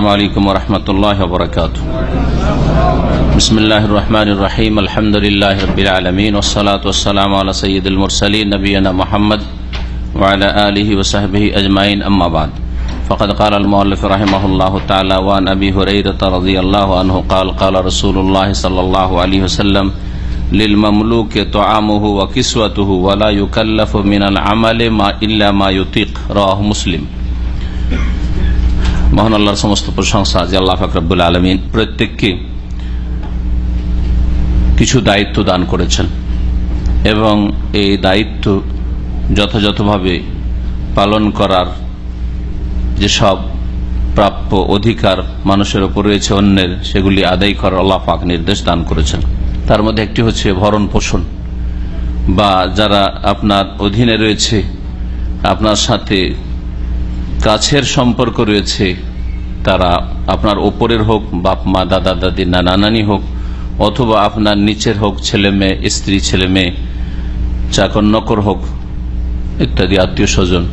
السلام عليكم ورحمة الله وبركاته. بسم الله الرحمن الرحيم. الحمد لله رب العالمين والصلاة والسلام على سيد المرسلين نبينا محمد وعلى آله وصحبه أجمعين. أما بعد فقد قال المؤلف رحمه الله تعالى وعن أبي هريرة رضي الله عنه قال قال رسول الله صلى الله عليه وسلم للمملوك طعامه وكسوته ولا يكلف من العمل ما إلا ما يطيق. رواه مسلم. মহান আল্লাহর সমস্ত প্রশংসা যে আল্লাহ ফাকরাবুল আলমিন প্রত্যেককে কিছু দায়িত্ব দান করেছেন এবং এই দায়িত্ব যথাযথভাবে পালন করার যেসব প্রাপ্য অধিকার মানুষের ওপর রয়েছে, অন্যের সেগুলি আদায় করার আল্লাহ পাক নির্দেশ দান করেছেন। তার মধ্যে একটি হচ্ছে ভরণ পোষণ বা যারা আপনার অধীনে রয়েছে, আপনার সাথে কাছের সম্পর্ক রয়েছে। তারা আপনার ওপরের হোক, বাপ, মা, দাদা, দাদি, নানা, নানি হোক, অথবা আপনার নিচের হোক, ছেলে মেয়ে, স্ত্রী, ছেলে মেয়ে চাকর নকর হোক, ইত্যাদি আত্মীয় স্বজন।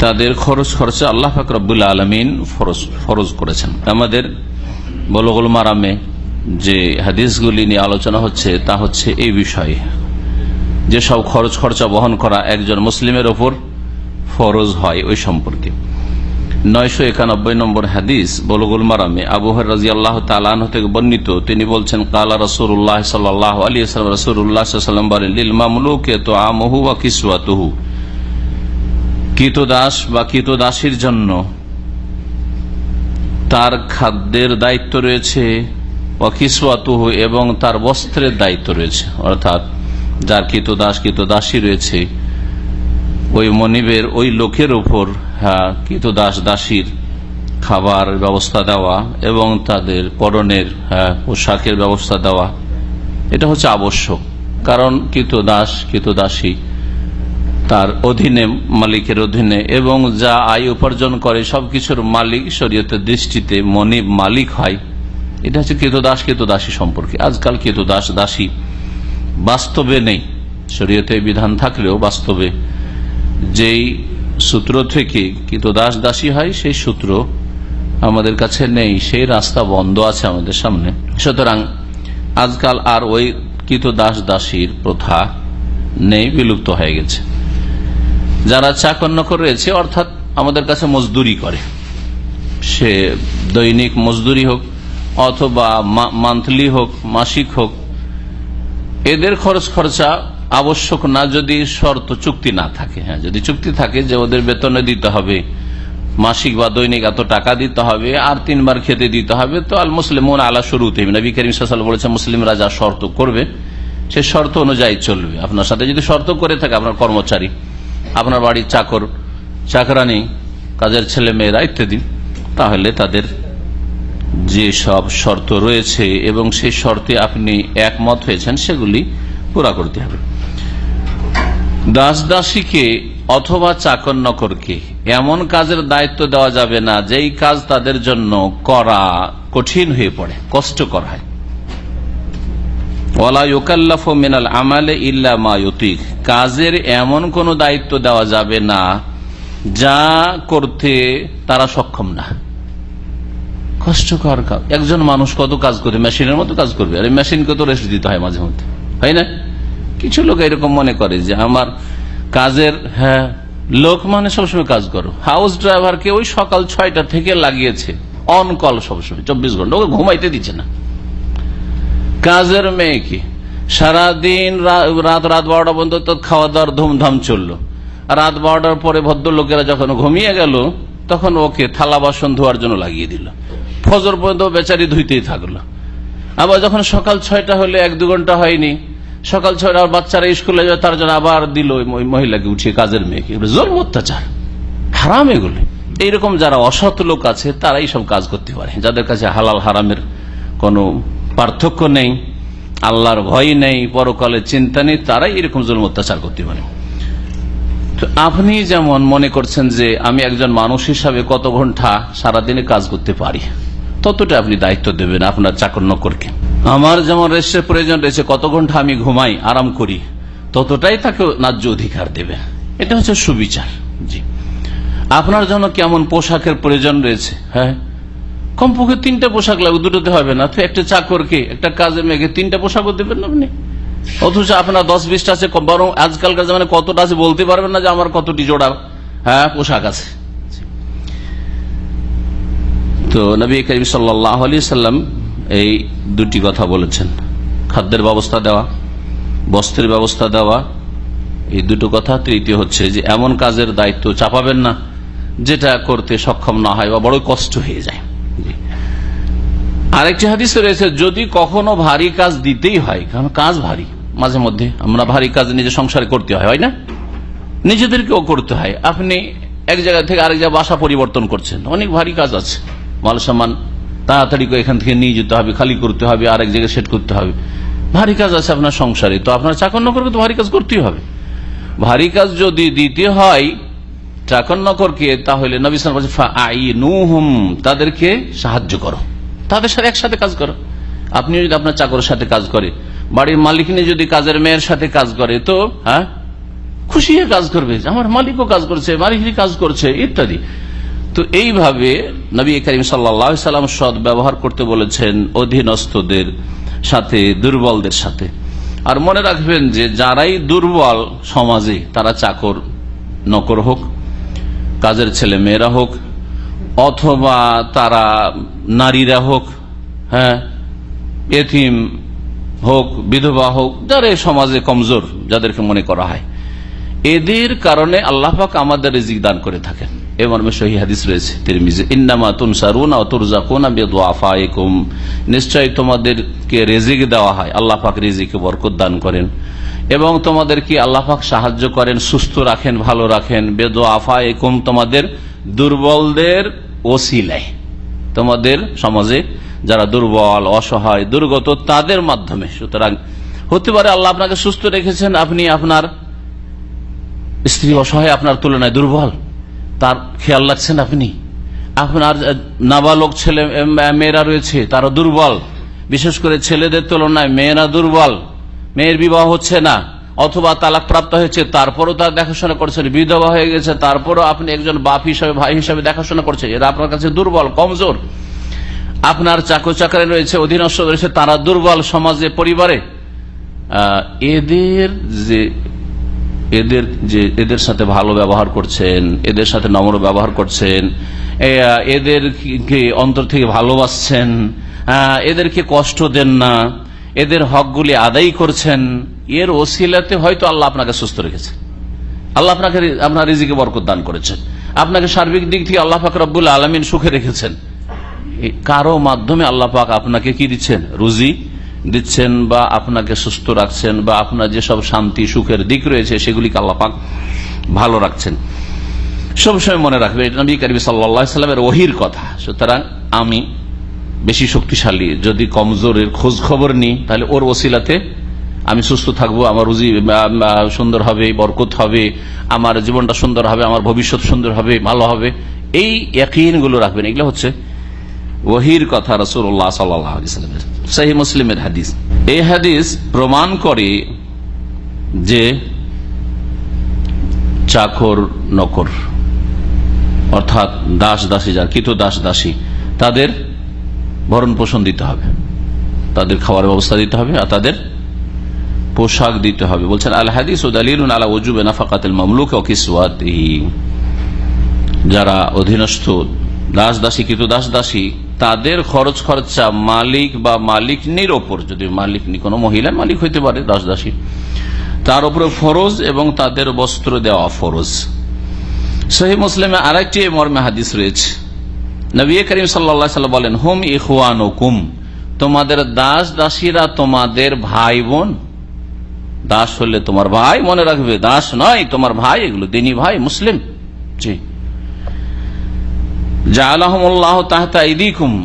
তাদের খরচ খরচে আল্লাহ ফাকরবুল আলমিন ফরজ করেছেন। আমাদের বলগুল মারামে যে হাদিসগুলি নিয়ে আলোচনা হচ্ছে, তা হচ্ছে এই বিষয়ে। যে সব খরচ খরচা বহন করা একজন মুসলিমের ওপর ফরজ হয় ওই সম্পর্কে। নয়শো একানব্বই নম্বর হাদিস, বলগুল মারামে আবুহর রাজি আল্লাহ তালান থেকে বর্ণিত, তিনি বলছেন, কালা রসুল্লাহ সাল্লাহ আলী রসুল্লাহাম বলেন, লিল মামলুকে তো আমহু বা কিসুয়াতহু কিতদাস বা কিতদাসীর জন্য তার খাদ্যের দায়িত্ব রয়েছে অকিসওয়াতুহু এবং তার বস্ত্রের দায়িত্ব রয়েছে। অর্থাৎ যার কিতদাস কিতদাসী রয়েছে ওই মনিবের ওই লোকের ওপর হ্যাঁ কিন্তু দাস দাসীর খাবার ব্যবস্থা দেওয়া এবং তাদের পরনের হ্যাঁ পোশাকের ব্যবস্থা দেওয়া, এটা হচ্ছে আবশ্যক। কারণ কিত দাস কিত দাসী তার অধীনে, মালিকের অধীনে এবং যা আয় উপার্জন করে সবকিছুর মালিক শরীয়তের দৃষ্টিতে মনিব মালিক হয়, এটা হচ্ছে কিত দাস কিত দাসী সম্পর্কে। আজকাল কিত দাস, দাসী বাস্তবে নেই। শরীয়তে বিধান থাকলেও বাস্তবে যেই সূত্র থেকে কিন্তু দাস দাসী হয়, সেই সূত্র আমাদের কাছে নেই, সেই রাস্তা বন্ধ আছে আমাদের সামনে। সুতরাং আজকাল আর ওই কিত দাস দাসীর প্রথা নেই, বিলুপ্ত হয়ে গেছে। যারা চাকর নকর রয়েছে, অর্থাৎ আমাদের কাছে মজদুরি করে। সে দৈনিক মজদুরি হোক, অথবা মান্থলি হোক, মাসিক হোক, এদের খরচ খরচা আবশ্যক না যদি শর্ত চুক্তি না থাকে। হ্যাঁ যদি চুক্তি থাকে যে ওদের বেতনে দিতে হবে, মাসিক বা দৈনিক এত টাকা দিতে হবে, আর তিনবার খেতে দিতে হবে, তো আল মুসলিম মন আলা শুরুতে নবী করিম সাল বলেছে মুসলিম রাজা শর্ত করবে, সে শর্ত অনুযায়ী চলবে। আপনার সাথে যদি শর্ত করে থাকে, আপনার কর্মচারী, আপনার বাড়ির চাকর, চাকরানি, কাজের ছেলে মেয়েরা ইত্যাদি তাহলে তাদের যে সব শর্ত রয়েছে এবং সেই শর্তে আপনি একমত হয়েছেন, সেগুলি পুরা করতে হবে। দাস দাসীকে অথবা চাকর নকরকে এমন কাজের দায়িত্ব দেওয়া যাবে না, যেই কাজ তাদের জন্য করা কঠিন হয়ে পড়ে, কষ্টকর হয়। মিনাল আমালে ইল্লা কাজের এমন কোন দায়িত্ব দেওয়া যাবে না, যা করতে তারা সক্ষম না। কষ্টকর কাজ। একজন মানুষ কত কাজ করবে? মেশিনের মতো কাজ করবে। আর মেশিনকে তো রেস্ট দিতে হয় মাঝে মধ্যে। হয় না? কিছু লোক এরকম মনে করে যে আমার কাজের হ্যাঁ লোক মানে সবসময় কাজ করো। হাউস ড্রাইভারকে ওই সকাল ছয়টা থেকে লাগিয়েছে। অন কল সবসময়, চব্বিশ ঘণ্টা। ওকে ঘুমাইতে দিচ্ছে না। কাজের মেয়েকে সারাদিন রাত রাত বারোটা পর্যন্ত খাওয়া দাওয়ার ধুমধাম চলল। রাত বারোটার পরে ভদ্রলোকেরা যখন ঘুমিয়ে গেল, তখন ওকে থালা বাসন ধোয়ার জন্য লাগিয়ে দিল। ফজর পর্যন্ত বেচারি ধুইতেই থাকল। আবার যখন সকাল ছয়টা হলে এক দু ঘণ্টা হয়নি সকাল ছয়টা বাচ্চারা স্কুলে যায়, তার জন্য আবার দিল ওই মহিলাকে উঠিয়ে কাজের মেয়েকে জোর অত্যাচার। হারাম এগুলো। এইরকম যারা অসৎ লোক আছে, তারাই সব কাজ করতে পারে। যাদের কাছে হালাল, হারামের কোনো পার্থক্য নেই, আল্লাহর ভয় নেই, পরকালের চিন্তা নেই, তারাই এরকম জুলম অত্যাচার করতে পারে। তো আপনি যেমন মনে করছেন যে আমি একজন মানুষ হিসাবে কত ঘণ্টা সারাদিনে কাজ করতে পারি, ততটা আপনি দায়িত্ব দেবেন আপনার চাকর নকরকে আমার যেমন রেস্টের প্রয়োজন রয়েছে, কত ঘণ্টা আমি ঘুমাই, আরাম করি, ততটাই তাকে ন্যায্য অধিকার দেবে। এটা হচ্ছে সুবিচার। জি। আপনার জন্য কেমন পোশাকের প্রয়োজন রয়েছে? হ্যাঁ? কমপক্ষে তিনটা পোশাক লাগবে, দুটোতে হবে না। তো একটা চাকরকে, একটা কাজের মেয়েকে তিনটা পোশাকও দেবেন আপনি? অথচ আপনার দশ বিশটা আছে বরং আজকালকার জামানে কতটা আছে বলতে পারবেন না যে আমার কতটি জোড়া হ্যাঁ পোশাক আছে। তো নবী করিম সাল্লাহ আলি সাল্লাম এই দুটি কথা বলেছেন। খাদ্যের ব্যবস্থা দেওয়া, বস্ত্রের ব্যবস্থা দেওয়া, এই দুটো কথা। তৃতীয় হচ্ছে যে, এমন কাজের দায়িত্ব চাপাবেন না, যেটা করতে সক্ষম না হয় বা বড় কষ্ট হয়ে যায়। আরেকটি হাদিস রয়েছে, যদি কখনো ভারী কাজ দিতেই হয়, কারণ কাজ ভারী, মাঝে মধ্যে আমরা ভারী কাজ নিজে সংসারে করতে হয় না? নিজেদেরকেও করতে হয়। আপনি এক জায়গা থেকে আরেক জায়গায় বাসা পরিবর্তন করছেন, অনেক ভারী কাজ আছে। মাল সামান তাড়াতাড়ি করে এখান থেকে নিয়ে যেতে হবে, খালি করতে হবে, আরেক জায়গায় সেট করতে হবে। ভারী কাজ আছে আপনার সংসারে, তো আপনার চাকর নকরকে তো ভারী কাজ করতেই হবে। ভারী কাজ যদি দিতে হয় চাকর নকরকে তাহলে তাদেরকে সাহায্য করো। তাদের সাথে একসাথে কাজ করো। আপনি যদি আপনার চাকরের সাথে কাজ করে, বাড়ির মালিক নিয়ে যদি কাজের মেয়ের সাথে কাজ করে, তো হ্যাঁ খুশি কাজ করবে। আমার মালিকও কাজ করছে মালিক কাজ করছে, ইত্যাদি। তো এইভাবে নবী করিম সাল্লাম সদ ব্যবহার করতে বলেছেন অধীনস্থদের সাথে, দুর্বলদের সাথে। আর মনে রাখবেন যে যারাই দুর্বল সমাজে, তারা চাকর নকর হোক, কাজের ছেলে মেয়েরা হোক, অথবা তারা নারীরা হোক হ্যাঁ এথিম হোক, বিধবা হোক যারা সমাজে কমজোর, যাদেরকে মনে করা হয়, এদের কারণে আল্লাহাক আমাদের রিজিক দান করে থাকেন। এ মর্মে সহি হাদিস রয়েছে, তিরমিজে। ইন্নামা তুনসারুন তুরজাকুনা বেদুআফাইকুম। নিশ্চয়ই তোমাদেরকে রেজিক দেওয়া হয়, আল্লাহ পাক রিজিকে বরকত দান করেন। এবং তোমাদেরকে আল্লাহ পাক সাহায্য করেন, সুস্থ রাখেন, ভালো রাখেন। বেদুআফাইকুম তোমাদের দুর্বলদের ওসিলায়। তোমাদের সমাজে যারা দুর্বল, অসহায়, দুর্গত, তাদের মাধ্যমে। সুতরাং হতে পারে আল্লাহ আপনাকে সুস্থ রেখেছেন, আপনি আপনার স্ত্রী অসহায়, আপনার তুলনায় দুর্বল। তার খেয়াল রাখছেন আপনি? আপনার নাবালক ছেলে মেয়েরা রয়েছে, তারা দুর্বল। বিশেষ করে ছেলেদের তুলনায় মেয়েরা দুর্বল। মেয়ের বিবাহ হচ্ছে না, অথবা তালাক প্রাপ্ত হয়েছে, তারপরও তার দেখাশোনা করছেন, বিধবা হয়ে গেছে, তারপরও আপনি একজন বাপ হিসাবে, ভাই হিসাবে দেখাশোনা করছেন, এরা আপনার কাছে দুর্বল, কমজোর। আপনার চাকর চাকরে রয়েছে, অধীনস্থ রয়েছে, তারা দুর্বল সমাজে, পরিবারে। এদের যে এদের যে, এদের সাথে ভালো ব্যবহার করছেন, এদের সাথে নম্র ব্যবহার করছেন এদেরকে অন্তর থেকে ভালোবাসছেন এদেরকে কষ্ট দেন না, এদের হকগুলি আদায় করছেন, এর ওসিলাতে হয়তো আল্লাহ আপনাকে সুস্থ রেখেছে। আল্লাহ আপনাকে আপনার রিজিকে বরকত দান করেছেন। আপনাকে সার্বিক দিক থেকে আল্লাহ পাক রব্বুল আলমিন সুখে রেখেছেন। কারও মাধ্যমে আল্লাহ পাক আপনাকে কি দিচ্ছেন? রুজি দিচ্ছেন বা আপনাকে সুস্থ রাখছেন বা আপনার যেসব শান্তি, সুখের দিক রয়েছে, সেগুলিকে আল্লাপাক ভালো রাখছেন। সবসময় মনে রাখবে, এটা নবী কারিবি সাল্লামের ওহির কথা। সুতরাং আমি বেশি শক্তিশালী, যদি কমজোরের খোঁজ খবর নিই, তাহলে ওর ওসিলাতে আমি সুস্থ থাকব, আমার রুজি সুন্দর হবে, বরকত হবে, আমার জীবনটা সুন্দর হবে, আমার ভবিষ্যৎ সুন্দর হবে, ভালো হবে। এই গুলো রাখবেন। এগুলো হচ্ছে ওহির কথা রসুল্লাহ সাল্লামের সাহি মুসলিমের হাদিস। এই হাদিস প্রমাণ করে যে চাকর, নকর, অর্থাৎ দাস দাসী যার, কিত দাস দাসী তাদের ভরণ পোষণ দিতে হবে। তাদের খাওয়ার ব্যবস্থা দিতে হবে আর তাদের পোশাক দিতে হবে। বলছেন, আল হাদিস ও দালিল আলা ওজুবে নাফাকাতিল মামলুক ও কিসওয়াতিহি। যারা অধীনস্থ দাস দাসী কিন্তু দাস দাসী তাদের খরচ খরচা মালিক বা মালিক নির ওপর যদি মালিক নি, কোনো মহিলার মালিক হইতে পারে দাস দাসী তার উপরে ফরজ এবং তাদের বস্ত্র দেওয়া ফরজ। সহি মুসলিমে আরেকটি মর্মে হাদিস রয়েছে। নবী করিম সাল্লা বলেন, হোম ইহুয়ান কুম তোমাদের দাস দাসীরা তোমাদের ভাই বোন দাস হলে তোমার ভাই মনে রাখবে, দাস নয়, তোমার ভাই, এগুলো দিনী ভাই, মুসলিম। জি।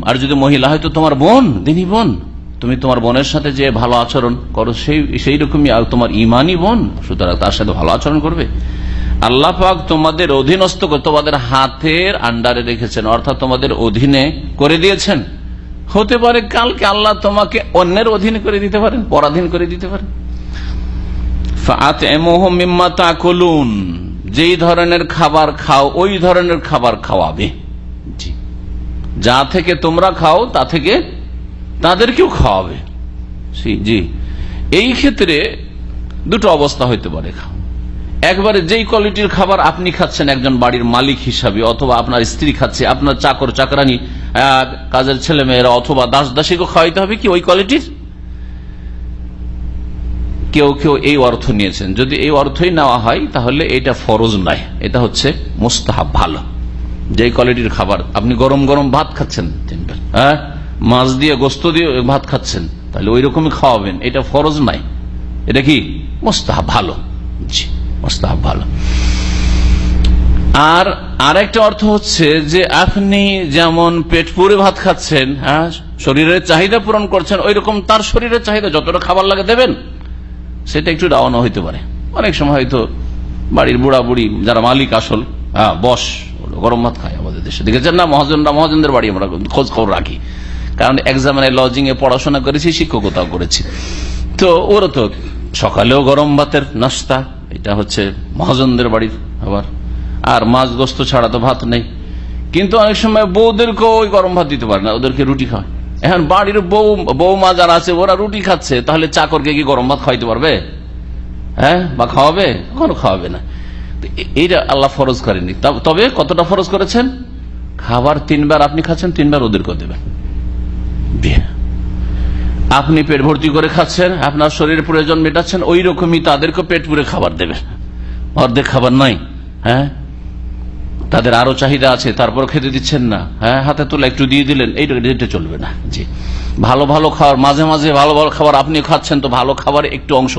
আর যদি মহিলা হয়তো তোমার বোন, দিনী বোন। তুমি তোমার বোনের সাথে যে ভালো আচরণ করো, সেই সেই রকমই আর তোমার ইমানই বোন, সুতরাং তার সাথে ভালো আচরণ করবে। আল্লাহ পাক তোমাদের অধীনস্থ তোমাদের হাতের আন্ডারে রেখেছেন, অর্থাৎ তোমাদের অধীনে করে দিয়েছেন। হতে পারে কালকে আল্লাহ তোমাকে অন্যের অধীনে করে দিতে পারেন, পরাধীন করে দিতে পারেন। যেই ধরনের খাবার খাও, ওই ধরনের খাবার খাওয়াবে। যা থেকে তোমরা খাও, তা থেকে তাদেরকেও খাওয়াবে। জি। এই ক্ষেত্রে দুটো অবস্থা হইতে পারে একবারে যেই কোয়ালিটির খাবার আপনি খাচ্ছেন একজন বাড়ির মালিক হিসাবে, অথবা আপনার স্ত্রী খাচ্ছে, আপনার চাকর, চাকরানি কাজের ছেলে মেয়েরা অথবা দাস দাসীকে খাওয়াইতে হবে কি ওই কোয়ালিটির? কেউ কেউ এই অর্থ নিয়েছেন। যদি এই অর্থই নেওয়া হয়, তাহলে এটা ফরজ নয়। এটা হচ্ছে মোস্তাহাব ভালো। যে কোয়ালিটির খাবার, আপনি গরম গরম ভাত খাচ্ছেন হ্যাঁ? মাছ দিয়ে, গোস্ত দিয়ে ভাত খাচ্ছেন, তাহলে ওই রকমই খাওয়াবেন, এটা ফরজ নাই। এটা কি? মোস্তাহাব ভালো। জি, মোস্তাহাব ভালো। আর আরেকটা অর্থ হচ্ছে যে আপনি যেমন পেট পুরে ভাত খাচ্ছেন হ্যাঁ শরীরের চাহিদা পূরণ করছেন ওই রকম তার শরীরের চাহিদা যতটা খাবার লাগে দেবেন, সেটা একটু ডাউনও হইতে পারে। অনেক সময় হয়তো বাড়ির বুড়া বুড়ি যারা মালিক আসল হ্যাঁ বস গরম ভাত খায় আমাদের দেশে। দেখেছেন না, মহাজনরা, মহাজনদের বাড়ি আমরা খোঁজ খবর রাখি। কারণ এক্সামিনে লজিং এ পড়াশোনা করেছি, শিক্ষকতাও করেছি। তো ওরা তো সকালেও গরম ভাতের নাস্তা, এটা হচ্ছে মহাজনদের বাড়ির আবার আর মাছ গোস্ত ছাড়া তো ভাত নেই। কিন্তু অনেক সময় বউদেরকেও ওই গরম ভাত দিতে পারে না, ওদেরকে রুটি খাওয়ায়। এখন বাড়ির বউ বৌমা যারা আছে, ওরা রুটি খাচ্ছে, তাহলে চাকরকে কি গরম ভাত খাওয়াইতে পারবে? হ্যাঁ? বা খাওয়াবে? কখনো খাওয়াবে না। এইটা আল্লাহ ফরজ করেনি তবে কতটা ফরজ করেছেন? খাবার তিনবার আপনি খাচ্ছেন, তিনবার ওদেরকেও দেবেন। আপনি পেট ভর্তি করে খাচ্ছেন, আপনার শরীরের প্রয়োজন মেটাচ্ছেন ওই রকমই তাদেরকে পেট পুরে খাবার দেবেন। অর্ধেক খাবার নাই হ্যাঁ? তাদের আরও চাহিদা আছে, তারপর খেতে দিচ্ছেন না হ্যাঁ? হাতে তোলা একটু দিয়ে দিলেন, এইটা চলবে না। জি। ভালো ভালো খাবার, মাঝে মাঝে ভালো ভালো খাবার আপনি খাচ্ছেন, তো ভালো খাবার একটু অংশ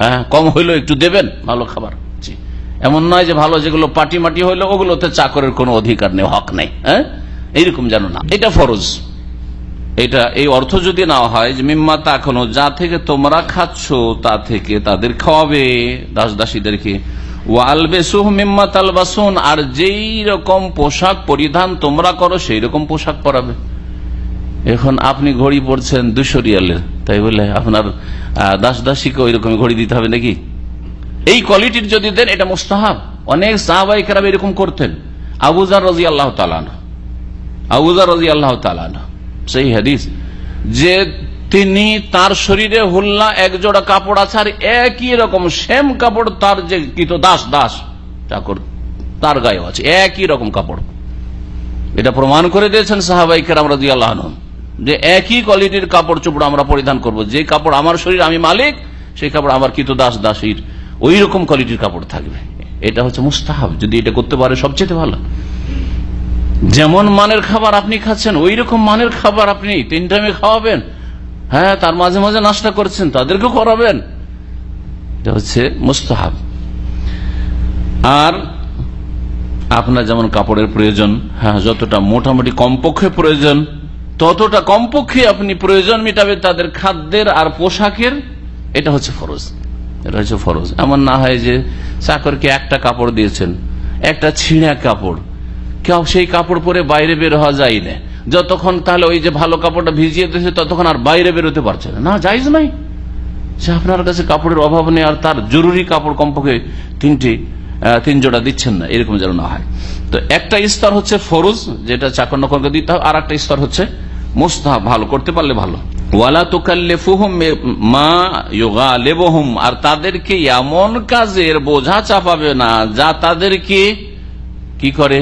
হ্যাঁ? কম হইলেও একটু দেবেন ভালো খাবার। এমন নয় যে ভালো যেগুলো পাটি মাটি হইল, ওগুলোতে চাকরের কোনো অধিকার নেই, হক নেই হ্যাঁ? এইরকম জানো না। এটা ফরজ। এটা, এই অর্থ যদি না হয় যে মিম্মা তাকনো যা থেকে তোমরা খাচ্ছ, তা থেকে তাদের খাওয়াবে দাস দাসীদেরকে আর যেই রকম পোশাক পরিধান তোমরা করো, সেই রকম পোশাক পরাবে। এখন আপনি ঘড়ি পরছেন দুশো রিয়ালের, তাই বলে আপনার দাস দাসীকে ওই রকম ঘড়ি দিতে হবে নাকি? এই কোয়ালিটির যদি দেন, এটা মুস্তাহাব। অনেক সাহাবাই কেরাম এরকম করতেন। আবুজার রাজি আল্লাহ তালান আবুজার রাজি আল্লাহ তালান সেই হাদিস। যে তিনি তার শরীরে হুল্লা এক জোড়া কাপড় আছে, আর একই রকম সেম কাপড় তার যে কিত দাস দাস চাকর তার গায়ে আছে, একই রকম কাপড়। এটা প্রমাণ করে দিয়েছেন সাহাবাই কেরাম রাজি আল্লাহ যে একই কোয়ালিটির কাপড় চোপড় আমরা পরিধান করব। যে কাপড় আমার শরীর, আমি মালিক, সেই কাপড় আমার কিত দাস, দাসীর। ওই রকম কোয়ালিটির কাপড় থাকবে। এটা হচ্ছে মুস্তাহাব, যদি এটা করতে পারে সবচেয়ে ভালো। যেমন মানের খাবার আপনি খাচ্ছেন ওই রকম মানের খাবার আপনি তিন টাইমে খাওয়াবেন। হ্যাঁ তার মাঝে মাঝে নাস্তা করছেন তাদেরকে করাবেন। এটা হচ্ছে মুস্তাহাব। আর আপনার যেমন কাপড়ের প্রয়োজন হ্যাঁ যতটা মোটামুটি কমপক্ষে প্রয়োজন, ততটা কমপক্ষে আপনি প্রয়োজন মেটাবে তাদের খাদ্যের আর পোশাকের, এটা হচ্ছে ফরজ। এটা হচ্ছে ফরজ। এমন না হয় যে চাকরকে একটা কাপড় দিয়েছেন, একটা ছিঁড়া কাপড়। কেউ সেই কাপড় পরে বাইরে বের হওয়া যায় না। যতক্ষণ তাহলে ওই যে ভালো কাপড়টা ভিজিয়ে দিয়েছে, ততক্ষণ আর বাইরে বেরোতে পারছে না। যাইজ নাই। সে আপনার কাছে কাপড়ের অভাব নেই আর তার জরুরি কাপড় কমপক্ষে তিনটি তিন জোড়া দিচ্ছেন না। এরকম যেন না হয়। তো একটা স্তর হচ্ছে ফরজ, যেটা চাকর নকরকে দিতে হবে আর একটা স্তর হচ্ছে মুস্তাহ ভালো করতে পারলে ভালো। ওয়ালা তোকাল্লেফুহুম মা ইয়োগা লেবহুম আর তাদেরকে এমন কাজের বোঝা চাপাবে না, যা তাদেরকে কি করে?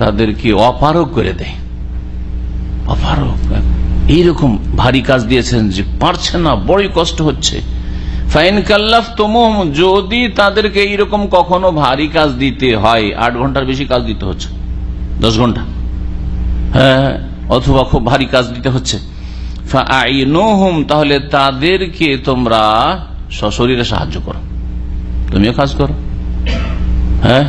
তাদেরকে অপারক করে দেয়। অপারক এইরকম ভারী কাজ দিয়েছেন যে পারছে না, বড়ই কষ্ট হচ্ছে। ফাইন কাল্লাফ তোমম যদি তাদেরকে এইরকম কখনো ভারী কাজ দিতে হয়, আট ঘণ্টার বেশি কাজ দিতে হচ্ছে, দশ ঘণ্টা। হ্যাঁ অথবা খুব ভারী কাজ দিতে হচ্ছে। তাহলে তাদেরকে তোমরা সশরীরে সাহায্য করো। তুমিও কাজ করো। হ্যাঁ?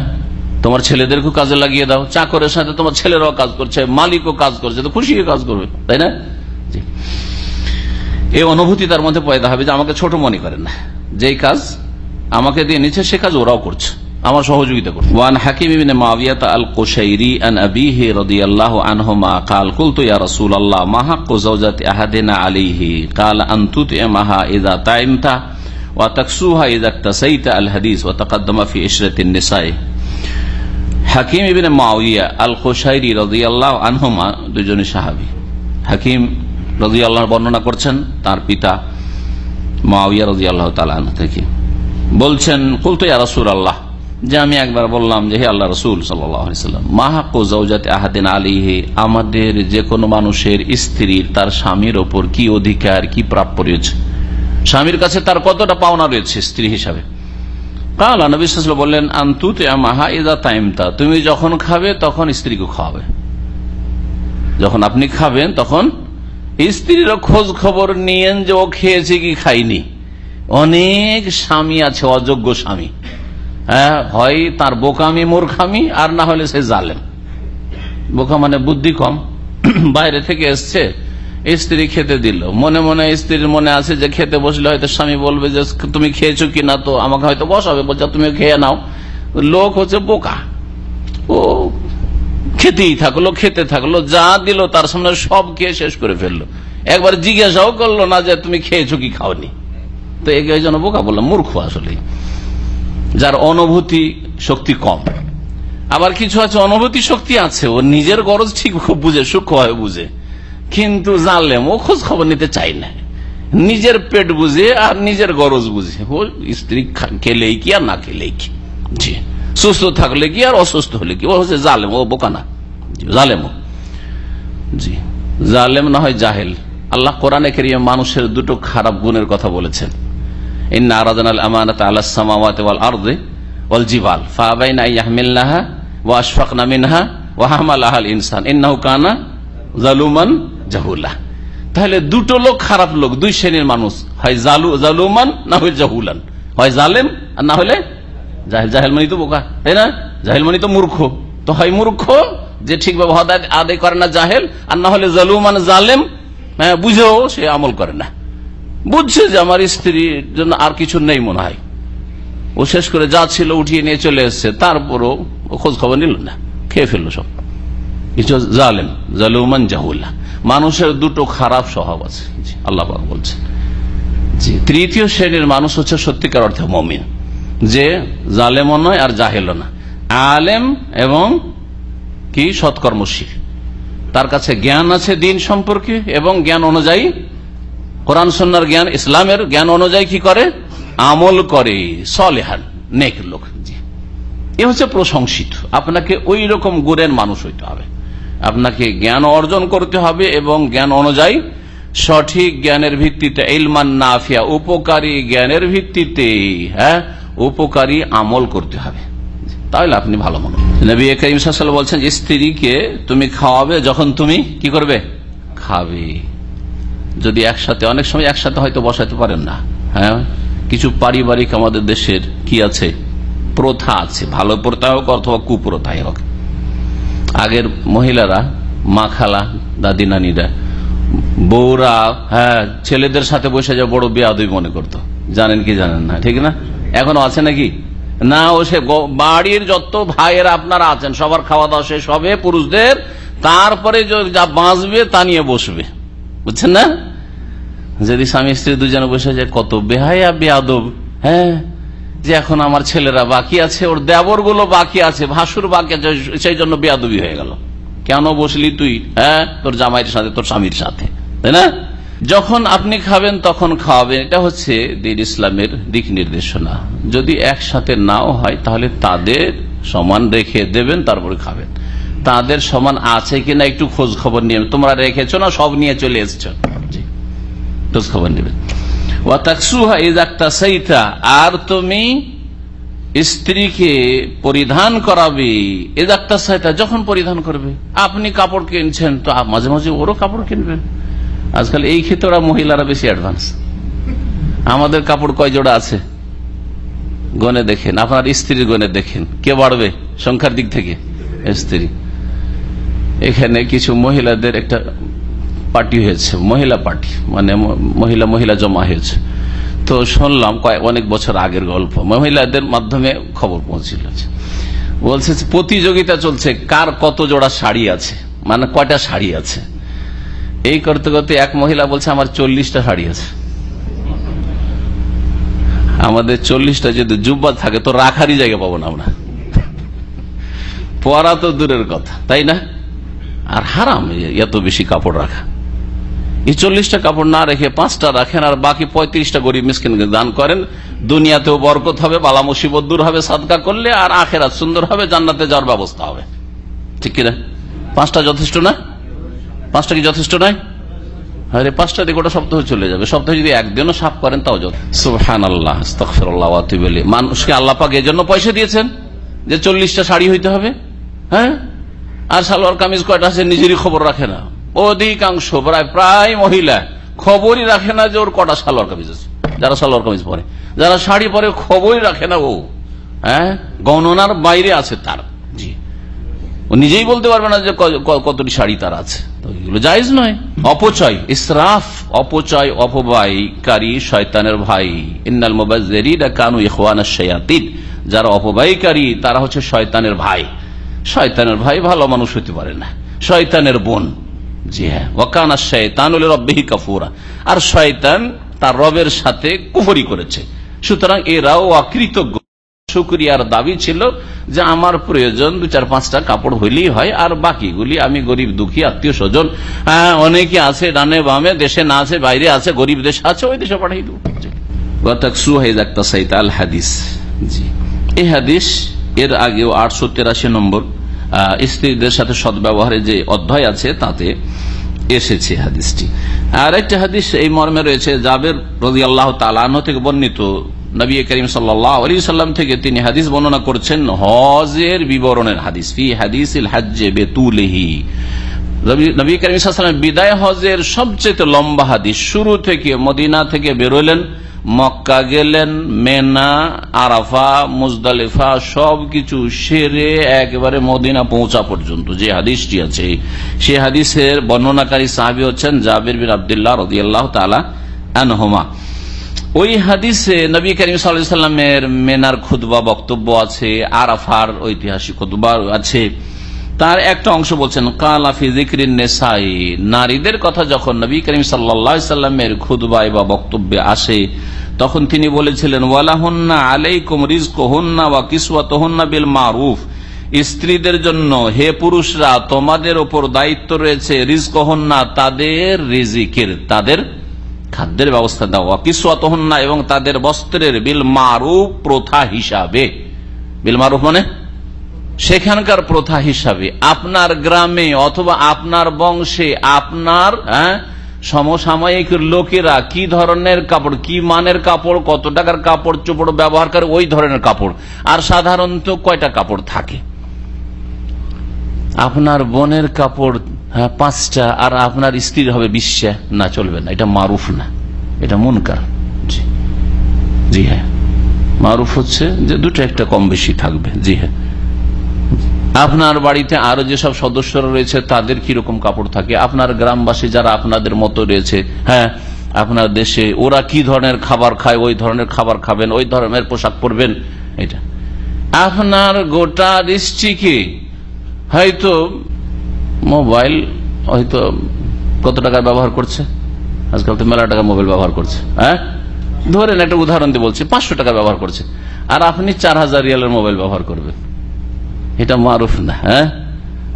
তোমার ছেলেদেরকেও কাজে লাগিয়ে দাও। চাকরের সাথে তোমার ছেলেরাও কাজ করছে, মালিকও কাজ করছে, তো খুশি কাজ করবে, তাই না। এই অনুভূতি তার মধ্যে পয়দা হবে যে আমাকে ছোট মনে করেন না। যেই কাজ আমাকে দিয়ে নিচ্ছে, সে কাজ ওরাও করছে। আমার সহযোগিতা করছে ওয়ান হাকিম ইবনে মুআবিয়াহ আল কুশাইরি আন আবিহি রাদিয়াল্লাহু আনহুমা قال قلت يا رسول الله ما حق زوجة احدنا عليه قال ان تطعمها اذا طعمت وتكسوها اذا اكتسيت الحديث وتقدم في عشرة النساء হাকিম ইবিন মাউইয়া আল খোসাইরি রদিয়াল্লাহ আনহুমা দুজনই সাহাবি হাকিম রদিয়াল্লাহ বর্ণনা করছেন তার পিতা মাউইয়া রদিয়াল্লাহ তালান থেকে বলছেন কুলতো ইয়া রসুল আল্লাহ যে আমি একবার বললাম যে হে আল্লাহ রসুল সাল্লাম মাহাকো জৌজাতে আহাদিন আলিহে আমাদের যে কোনো মানুষের স্ত্রীর তার স্বামীর ওপর কি অধিকার, কি প্রাপ্য রয়েছে? স্বামীর কাছে তার কতটা পাওনা রয়েছে স্ত্রী হিসাবে? বললেন তুমি যখন খাবে তখন স্ত্রীকে খাওয়াবে। যখন আপনি খাবেন তখন স্ত্রীর খোঁজ খবর নিয়েন যে ও খেয়েছে কি খাইনি অনেক স্বামী আছে, অযোগ্য স্বামী। হ্যাঁ হয় তার বোকামি, মূর্খামি, আর না হলে সে জালেম। বোকা মানে বুদ্ধি কম। বাইরে থেকে এসছে, স্ত্রী খেতে দিল। মনে মনে স্ত্রীর মনে আছে যে খেতে বসলে হয়তো স্বামী বলবে যে, তুমি খেয়েছো কিনা তো? আমাকে হয়তো বসাবে। বলছে তুমি খেয়ে নাও। লোক হচ্ছে বোকা। ও খেতেই থাকল, খেতে থাকল, যা দিল তার সামনে সব খেয়ে শেষ করে ফেলল। একবার জিজ্ঞাসাও করল না যে, তুমি খেয়েছো কি খাওনি? তো এই জন্য বোকা বললাম, মূর্খ আসলে যার অনুভূতি শক্তি কম। আবার কিছু আছে, অনুভূতি শক্তি আছে, ও নিজের গরজ ঠিক খুব বুঝে, সূক্ষ্মভাবে বুঝে। কিন্তু জানলেম ও খোঁজ খবর নিতে চাই না। নিজের পেট বুঝে আর নিজের গরজ বুঝে। ও স্ত্রী খেলেই কি আর না খেলেই কি? জি। সুস্থ থাকলে কি আর অসুস্থ হলে কি? ও হচ্ছে জালেম, ও বোকা না। জালেম জি। জালেম না হয় জাহেল। আল্লাহ কোরআনে কেরিয়ে মানুষের দুটো খারাপ গুণের কথা বলেছেন। আল ইনসান জালুমান জাহুলা তাহলে দুটো লোক খারাপ লোক দুই শ্রেণির মানুষ হয় জালু জালুমান না হয় জাহুলান হয় জালেম আর না হলে জাহেল মানি তো বোকা তাই না জাহেল মানি তো মূর্খ তো হয় মূর্খ যে ঠিকভাবে হদায় আদায় করে না জাহেল আর না হলে জালুমান জালেম হ্যাঁ বুঝেও সে আমল করে না বুঝছে যে আমার স্ত্রীর জন্য আর কিছু নেই মনে হয়। ও শেষ করে যা ছিল উঠিয়ে নিয়ে চলে এসছে, তারপরও খোঁজ খবর নিল না, খেয়ে ফেলল সব। কিছু জালেম, জালুমান জাহুল্লাহ মানুষের দুটো খারাপ স্বভাব আছে। আল্লাহ বলছে জি, তৃতীয় শ্রেণির মানুষ হচ্ছে সত্যিকার অর্থে মমিন। যে জালেমও নয় আর জাহেলও না। আলেম এবং কি? সৎকর্মশীল। তার কাছে জ্ঞান আছে দিন সম্পর্কে এবং জ্ঞান অনুযায়ী কোরআন সন্ন্যার জ্ঞান, ইসলামের জ্ঞান অনুযায়ী কি করে? আমল করে। সলেহান, নেক লোক। এ হচ্ছে প্রশংসিত। আপনাকে ওই রকম গুণের মানুষ হইতে হবে। আপনাকে জ্ঞান অর্জন করতে হবে এবং জ্ঞান অনুযায়ী সঠিক জ্ঞানের ভিত্তিতে, ইলমান নাফিয়া, উপকারী জ্ঞানের ভিত্তিতে হ্যাঁ উপকারী আমল করতে হবে। তাহলে আপনি ভালো মনে নবী করিম সাল বলছেন স্ত্রীকে তুমি খাওয়াবে যখন তুমি কি করবে? খাবে। যদি একসাথে, অনেক সময় একসাথে হয়তো বসাতে পারেন না। হ্যাঁ? কিছু পারিবারিক আমাদের দেশের কি আছে? প্রথা আছে। ভালো প্রথা হোক অথবা কুপ্রথাই হোক। আগের মহিলারা, মা খালা, দাদি নানিরা, বউরা হ্যাঁ ছেলেদের সাথে বসে যা বড় বেয়াদই মনে করতো। জানেন কি জানেন না? ঠিক না? এখনও আছে নাকি? না, ও সে বাড়ির যত ভাইয়েরা আপনারা আছেন, সবার খাওয়া দাওয়া শেষ হবে, পুরুষদের, তারপরে যা বাঁচবে তা নিয়ে বসবে। বুঝছেন না? যদি স্বামী স্ত্রী দুজনে বসে যায় কত বেহায়া, বেয়াদব হ্যাঁ? যে এখন আমার ছেলেরা বাকি আছে, ওর দেবরগুলো বাকি আছে, ভাসুর বাকি আছে, সেই জন্য বেয়াদবি হয়ে গেল। কেন বসলি তুই হ্যাঁ? তোর জামাইয়ের সাথে, তোর স্বামীর সাথে, তাই না? যখন আপনি খাবেন, তখন খাওয়াবেন। এটা হচ্ছে দিন ইসলামের দিক নির্দেশনা। যদি একসাথে নাও হয়, তাহলে তাদের সমান রেখে দেবেন, তারপরে খাবেন। তাদের সমান আছে কিনা একটু খোঁজ খবর নিয়ে তোমরা রেখেছো না, সব নিয়ে চলে এসছো? খোঁজ খবর নেবেন আর তুমি স্ত্রীকে পরিধান করাবে। সাহিতা যখন পরিধান করবে। আপনি কাপড় কিনছেন, তো মাঝে মাঝে ওরও কাপড় কিনবেন। আজকাল এই ক্ষেত্রে মহিলারা বেশি অ্যাডভান্স আমাদের কাপড় কয় জোড়া আছে? গনে দেখেন, আপনার স্ত্রীর গনে দেখেন। কে বাড়বে সংখ্যার দিক থেকে? স্ত্রী। এখানে কিছু মহিলাদের একটা পার্টি হয়েছে, মহিলা পার্টি মানে মহিলা মহিলা জমা হয়েছে। তো শুনলাম কয়েক অনেক বছর আগের গল্প। মহিলাদের মাধ্যমে খবর পৌঁছিল বলছে, প্রতিযোগিতা চলছে, কার কত জোড়া শাড়ি আছে? মানে কয়টা শাড়ি আছে? এই করতে করতে এক মহিলা বলছে, আমার চল্লিশটা শাড়ি আছে। আমাদের চল্লিশটা যদি জুব্বা থাকে, তো রাখারই জায়গা পাবো না আমরা। পরা তো দূরের কথা, তাই না? আর হারাম এত বেশি কাপড় রাখা। এই চল্লিশটা কাপড় না রেখে পাঁচটা রাখেন আর বাকি পঁয়ত্রিশটা গরিব মিসকিনকে দান করেন। দুনিয়াতেও বরকত হবে, বালা মুসিবত দূর হবে, সাদকা করলে আর আখেরাত সুন্দর হবে, জান্নাতে যাওয়ার ব্যবস্থা হবে। ঠিক কিনা? পাঁচটা যথেষ্ট না? পাঁচটা কি যথেষ্ট নয় আরে পাঁচটা দিকে চলে যাবে। সপ্তাহে যদি একদিনও সাফ করেন, তাও আল্লাহ মানুষকে আল্লাহ পাক এজন্য পয়সা দিয়েছেন যে চল্লিশটা শাড়ি হইতে হবে। হ্যাঁ? আর সালোয়ার কামিজ কয়টা আছে নিজেরই খবর রাখে না। অধিকাংশ প্রায় প্রায় মহিলা খবরই রাখে না যে ওর কটা সালোয়ার কামিজ আছে। যারা সালোয়ার কামিজ পরে। যারা শাড়ি পরে খবরই রাখে না ও। হ্যাঁ? গণনার বাইরে আছে তার। জি। ও নিজেই বলতে পারবে না যে কতটি শাড়ি তার আছে। জায়জ নয়। অপচয়, ইসরাফ, অপচয়, অপব্যয়কারী শয়তানের ভাই। ইন্নাল শায়াতিন। যারা অপব্যয়কারী, তারা হচ্ছে শয়তানের ভাই। শয়তানের ভাই ভালো মানুষ হতে পারে না। শয়তানের বোন। জি হ্যাঁ। ওয়াকানা শয়তানুল রব্বিহি কাফুরা। আর শয়তান তার রবের সাথে কুফরি করেছে। সুতরাং এরাও অকৃতজ্ঞ। শুক্রিয়ার দাবি ছিল যে আমার প্রয়োজন দু চার পাঁচটা কাপড় হইলেই হয় আর বাকিগুলি আমি গরিব দুঃখী আত্মীয় স্বজন হ্যাঁ, অনেকে আছে ডানে বামে দেশে না আছে বাইরে আছে গরিব দেশে আছে ওই দেশে পাঠাই দেবো। হাদিস। জি। এই হাদিস এর আগেও আটশো তেরাশি নম্বর স্ত্রীদের সাথে সদ্ব্যবহারের যে অধ্যায় আছে তাতে এসেছে হাদিসটি। আর একটা হাদিস এই মর্মে রয়েছে, জাবের রদি আল্লাহ তালানো থেকে বর্ণিত। নবী করিম সাল্লাম থেকে তিনি হাদিস বর্ণনা করছেন হজের বিবরণের হাদিস, ফি হাদিস নবী- করিম বিদায় হজের সবচেয়ে লম্বা হাদিস, শুরু থেকে মদিনা থেকে বেরোলেন মক্কা গেলেন, মেনা, আরাফা, মুজদালিফা, সবকিছু সেরে একেবারে মদিনা পৌঁছা পর্যন্ত যে হাদিসটি আছে। সে হাদিসের বর্ণনাকারী সাহাবি হচ্ছেন জাবির বিন আবদুল্লাহ রদিয়াল্লাহ তালা আনহমা। ওই হাদিসে নবী করিম সাল্লামের মেনার খুদবা বক্তব্য আছে, আরাফার ঐতিহাসিক খুদবা আছে। তার একটা অংশ বলছেন নেশাই নারীদের কথা যখন নবী করিম সাল্লামের খুদবায় বা বক্তব্যে আসে, তখন তিনি বলেছিলেন, ওয়ালাহন্না আলাইকুম রিজক হন্না বা কিসওয়াত হন্না বিল মারুফ। স্ত্রীদের জন্য, হে পুরুষরা, তোমাদের ওপর দায়িত্ব রয়েছে রিজ হন্না তাদের রিজিকের, তাদের খাদ্যের ব্যবস্থা দাও। অকিসওয়াতহন্না এবং তাদের বস্ত্রের বিল মারুফ প্রথা হিসাবে। বিল মারুফ মানে? সেখানকার প্রথা হিসাবে আপনার গ্রামে অথবা আপনার বংশে আপনার হ্যাঁ, সমসাময়িক লোকেরা কি ধরনের কাপড় কি মানের কাপড় কত টাকার কাপড় চোপড় ব্যবহার করে ওই ধরনের কাপড়। আর সাধারণত কয়টা কাপড় থাকে? আপনার বোনের কাপড় হ্যাঁ, পাঁচটা আর আপনার স্ত্রীর হবে বিশ্বা না চলবে না এটা মারুফ না এটা মুনকার। জি। জি হ্যাঁ। মারুফ হচ্ছে যে দুটো একটা কম বেশি থাকবে। জি হ্যাঁ। আপনার বাড়িতে আরও যেসব সদস্যরা রয়েছে, তাদের কীরকম কাপড় থাকে? আপনার গ্রামবাসী যারা আপনাদের মতো রয়েছে হ্যাঁ আপনার দেশে, ওরা কি ধরনের খাবার খায়, ওই ধরনের খাবার খাবেন, ওই ধরনের পোশাক পরবেন? এটা আপনার গোটা ডিস্ট্রিক্টে হয়তো মোবাইল হয়তো কত টাকার ব্যবহার করছে? আজকাল তো মেলা টাকা মোবাইল ব্যবহার করছে হ্যাঁ? ধরেন একটা উদাহরণ দিয়ে বলছি, পাঁচশো টাকা ব্যবহার করছে। আর আপনি চার হাজার রিয়ালের মোবাইল ব্যবহার করবেন। এটা মারুফ না হ্যাঁ?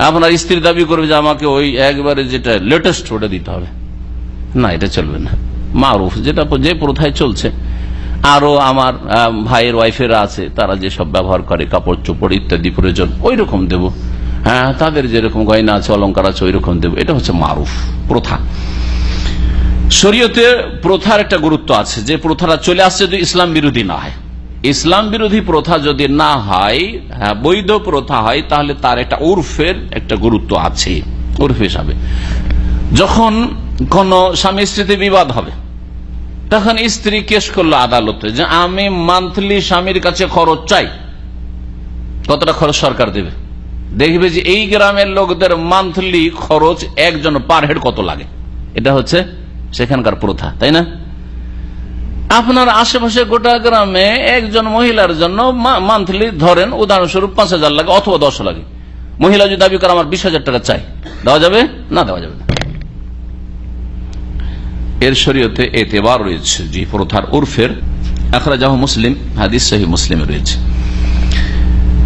আপনার স্ত্রী দাবি করবে যে আমাকে ওই একবারে যেটা লেটেস্ট ওটা দিতে হবে। না, এটা চলবে না। মারুফ, যেটা যে প্রথায় চলছে, আরও আমার ভাইয়ের ওয়াইফেরা আছে, তারা যেসব ব্যবহার করে, কাপড় চোপড় ইত্যাদি প্রয়োজন ওই রকম দেব। হ্যাঁ তাদের যেরকম গয়না আছে অলঙ্কার আছে ওই রকম দেবো। এটা হচ্ছে মারুফ প্রথা। শরীয়তে প্রথার একটা গুরুত্ব আছে, যে প্রথাটা চলে আসছে যদি ইসলাম বিরোধী না হয়। ইসলাম বিরোধী প্রথা যদি না হয় হ্যাঁ, বৈধ প্রথা হয় তাহলে তার একটা উর্ফের একটা গুরুত্ব আছে উর্ফ হিসাবে। যখন কোন স্বামী স্ত্রীতে বিবাদ হবে তখন স্ত্রী কেস করল আদালতে যে আমি মান্থলি স্বামীর কাছে খরচ চাই। কতটা খরচ সরকার দেবে? দেখবে যে এই গ্রামের লোকদের মান্থলি খরচ একজন পার হেড কত লাগে? এটা হচ্ছে সেখানকার প্রথা তাই না? আপনার আশেপাশে গোটা গ্রামে একজন মহিলার জন্য মান্থলি ধরেন উদাহরণস্বরূপ পাঁচ হাজার লাগে অথবা দশ লাগে। মহিলা যদি দাবি করে, আমার বিশ হাজার টাকা চাই। দেওয়া যাবে? না, দেওয়া যাবে এর শরীয়তে এতেবার রয়েছে যে প্রথার উর্ফের আখরাজাহ মুসলিম, হাদিস সহি মুসলিমে রয়েছে।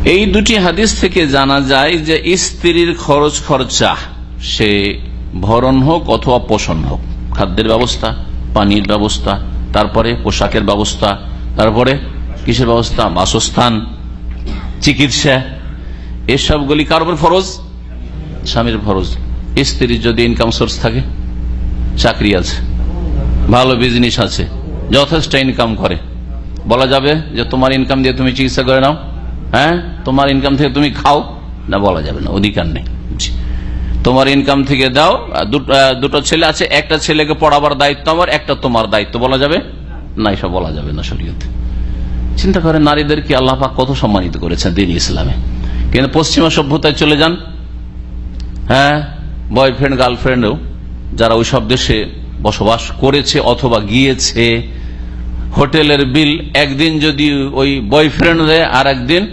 এই দুটি হাদিস থেকে জানা যায় যে স্ত্রীর খরচ খরচা, সে ভরণ হোক অথবা পোষণ হোক, খাদ্যের ব্যবস্থা, পানির ব্যবস্থা তারপরে পোশাকের ব্যবস্থা, তারপরে কিসের ব্যবস্থা? বাসস্থান, চিকিৎসা, এসবগুলি কার উপর ফরজ? স্বামীর ফরজ। স্ত্রীর যদি ইনকাম সোর্স থাকে, চাকরি আছে, ভালো বিজনেস আছে, যথেষ্ট ইনকাম করে। বলা যাবে যে তোমার ইনকাম দিয়ে তুমি চিকিৎসা করে নাও। হ্যাঁ? তোমার ইনকাম থেকে তুমি খাও? না, বলা যাবে না, অধিকার নেই। তোমার ইনকাম থেকে দাও দুটো ছেলে আছে, একটা ছেলেকে পড়াবার দায়িত্ব আমার, একটা তোমার দায়িত্ব, বলা যাবে? না, এসব বলা যাবে না শরীয়তে। চিন্তা করে নারীদেরকে আল্লাহ পাক কত সম্মানিত করেছেন দিন ইসলামে? কিন্তু পশ্চিমা সভ্যতায় চলে যান? হ্যাঁ বয়ফ্রেন্ড গার্লফ্রেন্ডও যারা ওই সব দেশে বসবাস করেছে অথবা গিয়েছে, হোটেলের বিল একদিন যদি ওই বয়ফ্রেন্ড দেয় আর একদিন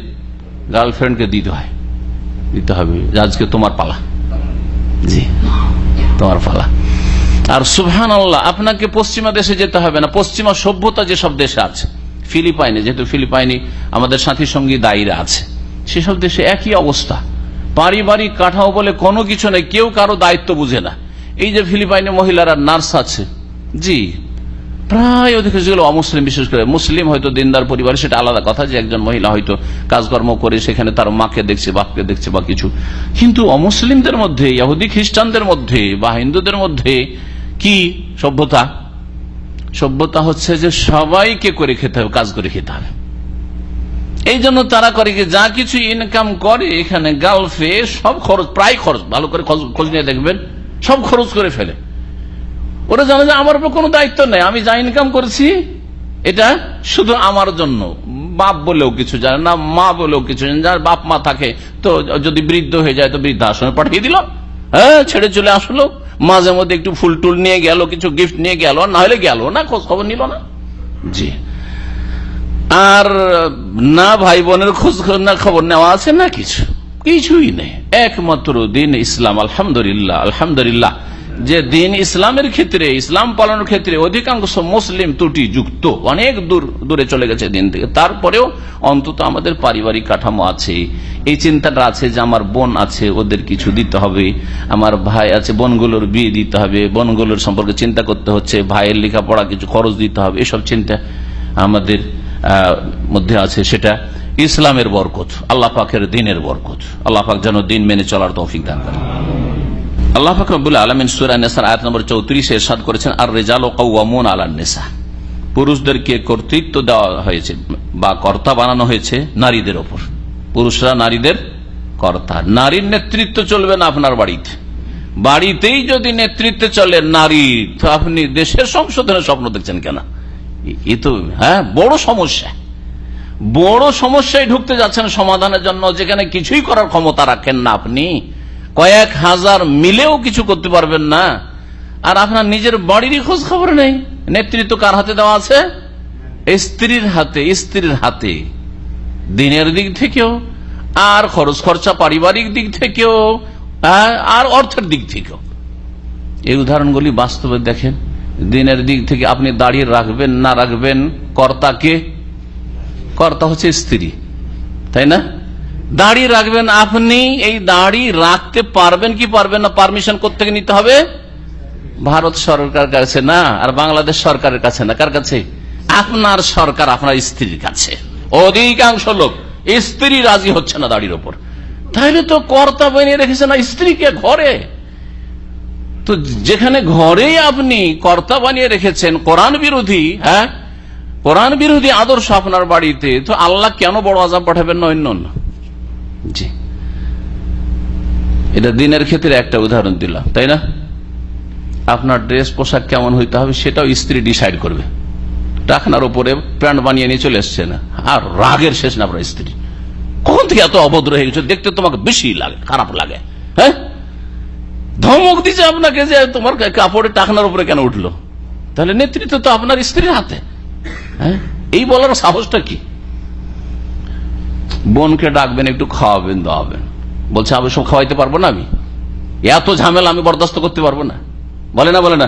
গার্লফ্রেন্ডকে দিতে হয়। দিতে হবে, আজকে তোমার পালা। জি। তোমার ফালা। আর সুবহান আল্লাহ আপনাকে পশ্চিমা দেশে যেতে হবে না। পশ্চিমা সভ্যতা যেসব দেশে আছে, ফিলিপাইনে, যেহেতু ফিলিপাইনে আমাদের সাথী সঙ্গী দায়ীরা আছে, সেসব দেশে একই অবস্থা। পারিবারিক কাঠাও বলে কোনো কিছু নেই, কেউ কারও দায়িত্ব বুঝে না। এই যে ফিলিপাইনে মহিলারা নার্স আছে, জি প্রায় অধিকাংশ যেগুলো অমুসলিম, বিশেষ করে মুসলিম হয়তো দিনদার পরিবার, সেটা আলাদা কথা যে একজন মহিলা হয়তো কাজকর্ম করে সেখানে তার মাকে দেখছে, বাপকে দেখছে বা কিছু। কিন্তু অমুসলিমদের মধ্যে, ইহুদি, খ্রিস্টানদের মধ্যে বা হিন্দুদের মধ্যে কি সভ্যতা? সভ্যতা হচ্ছে যে সবাইকে করে খেতে হবে, কাজ করে খেতে হবে। এই জন্য তারা করে কি, যা কিছু ইনকাম করে, এখানে গালফে সব খরচ, প্রায় খরচ, ভালো করে খোঁজ নিয়ে দেখবেন, সব খরচ করে ফেলে। ওরা জানে যে আমার উপর কোনো দায়িত্ব নেই। আমি যা ইনকাম করেছি, এটা শুধু আমার জন্য। বাপ বলেও কিছু জানে না, মা বলেও কিছু জানে যার বাপ, মা থাকে, তো যদি বৃদ্ধ হয়ে যায়, তো বৃদ্ধাশ্রমে পাঠিয়ে দিল। হ্যাঁ ছেড়ে চলে আসলো। মাঝে মধ্যে একটু ফুল টুল নিয়ে গেল, কিছু গিফট নিয়ে গেল না হলে গেল না খোঁজ খবর নিল না। জি। আর না ভাই বোনের খোঁজ না খবর নেওয়া আছে না কিছু? কিছুই নেই। একমাত্র দিন ইসলাম, আলহামদুলিল্লাহ আলহামদুলিল্লাহ। যে দিন ইসলামের ক্ষেত্রে, ইসলাম পালনের ক্ষেত্রে অধিকাংশ মুসলিম ত্রুটি যুক্ত অনেক দূর, দূরে চলে গেছে দিন থেকে। তারপরেও অন্তত আমাদের পারিবারিক কাঠামো আছে। এই চিন্তাটা আছে যে আমার বোন আছে, ওদের কিছু দিতে হবে। আমার ভাই আছে, বোনগুলোর বিয়ে দিতে হবে। বোনগুলোর সম্পর্কে চিন্তা করতে হচ্ছে। ভাইয়ের লেখাপড়া কিছু খরচ দিতে হবে। এসব চিন্তা আমাদের মধ্যে আছে সেটা। ইসলামের বরকত, আল্লাহ পাকের দিনের বরকত। আল্লাহ পাক যেন দিন মেনে চলার তৌফিক দান করেন। আল্লাহ ফাকরুল আলমিন সুরানেসার আয়াত নম্বর চৌত্রিশে করেছেন আর রেজাল পুরুষদেরকে কর্তৃত্ব দেওয়া হয়েছে বা কর্তা বানানো হয়েছে নারীদের ওপর। পুরুষরা নারীদের কর্তা। নারীর নেতৃত্ব চলবে না আপনার বাড়িতে। বাড়িতেই যদি নেতৃত্বে চলে নারী, তো আপনি দেশের সংশোধনের স্বপ্ন দেখছেন কেন? এ তো হ্যাঁ বড় সমস্যা। বড় সমস্যায় ঢুকতে যাচ্ছেন সমাধানের জন্য, যেখানে কিছুই করার ক্ষমতা রাখেন না আপনি। কয়েক হাজার মিলেও কিছু করতে পারবেন না। আর আপনার নিজের বাড়িরই খোঁজ খবর নেই। নেতৃত্ব কার হাতে দেওয়া আছে? স্ত্রীর হাতে স্ত্রীর হাতে। দিনের দিক থেকেও, আর খরচ খরচা পারিবারিক দিক থেকেও আর অর্থের দিক থেকেও। এই উদাহরণগুলি বাস্তবে দেখেন। দিনের দিক থেকে আপনি দাঁড়িয়ে রাখবেন, না রাখবেন কর্তাকে কর্তা হচ্ছে স্ত্রী। তাই না? দাড়ি রাখবেন আপনি, এই দাড়ি রাখতে পারবেন কি পারবেন না পারমিশন করতে নিতে হবে? ভারত সরকার কাছে না, আর বাংলাদেশ সরকারের কাছে না, কার কাছে? আপনার সরকার, আপনার স্ত্রীর কাছে। অধিকাংশ লোক স্ত্রী রাজি হচ্ছে না দাড়ির ওপর। তাহলে তো কর্তা বানিয়ে রেখেছে না স্ত্রীকে ঘরে? তো যেখানে ঘরেই আপনি কর্তা বানিয়ে রেখেছেন, কোরআন বিরোধী হ্যাঁ? কোরআন বিরোধী আদর্শ আপনার বাড়িতে, তো আল্লাহ কেন বড় আজাব পাঠাবেন না অন্য জি। এটা দিনের ক্ষেত্রে একটা উদাহরণ দিলাম, তাই না? আপনার ড্রেস পোশাক কেমন হইতে হবে সেটাও স্ত্রী ডিসাইড করবে। টাকনার উপরে প্যান্ট বানিয়ে নিয়ে চলে এসছে না আর রাগের শেষ না আপনার স্ত্রী। কখন থেকে এত অভদ্র হয়ে গেছে? দেখতে তোমাকে বেশি লাগে, খারাপ লাগে। হ্যাঁ? ধমক দিচ্ছে আপনাকে যে তোমার কাপড়ে টাকনার উপরে কেন উঠল? তাহলে নেতৃত্ব তো আপনার স্ত্রীর হাতে। হ্যাঁ? এই বলার সাহসটা কি? বোনকে ডাকবেন, একটু খাওয়াবেন, দাওয়াবেন। বলছে, আমি সব খাওয়াইতে পারব না আমি? এত ঝামেলা আমি বরদাস্ত করতে পারব না। বলে না বলে না?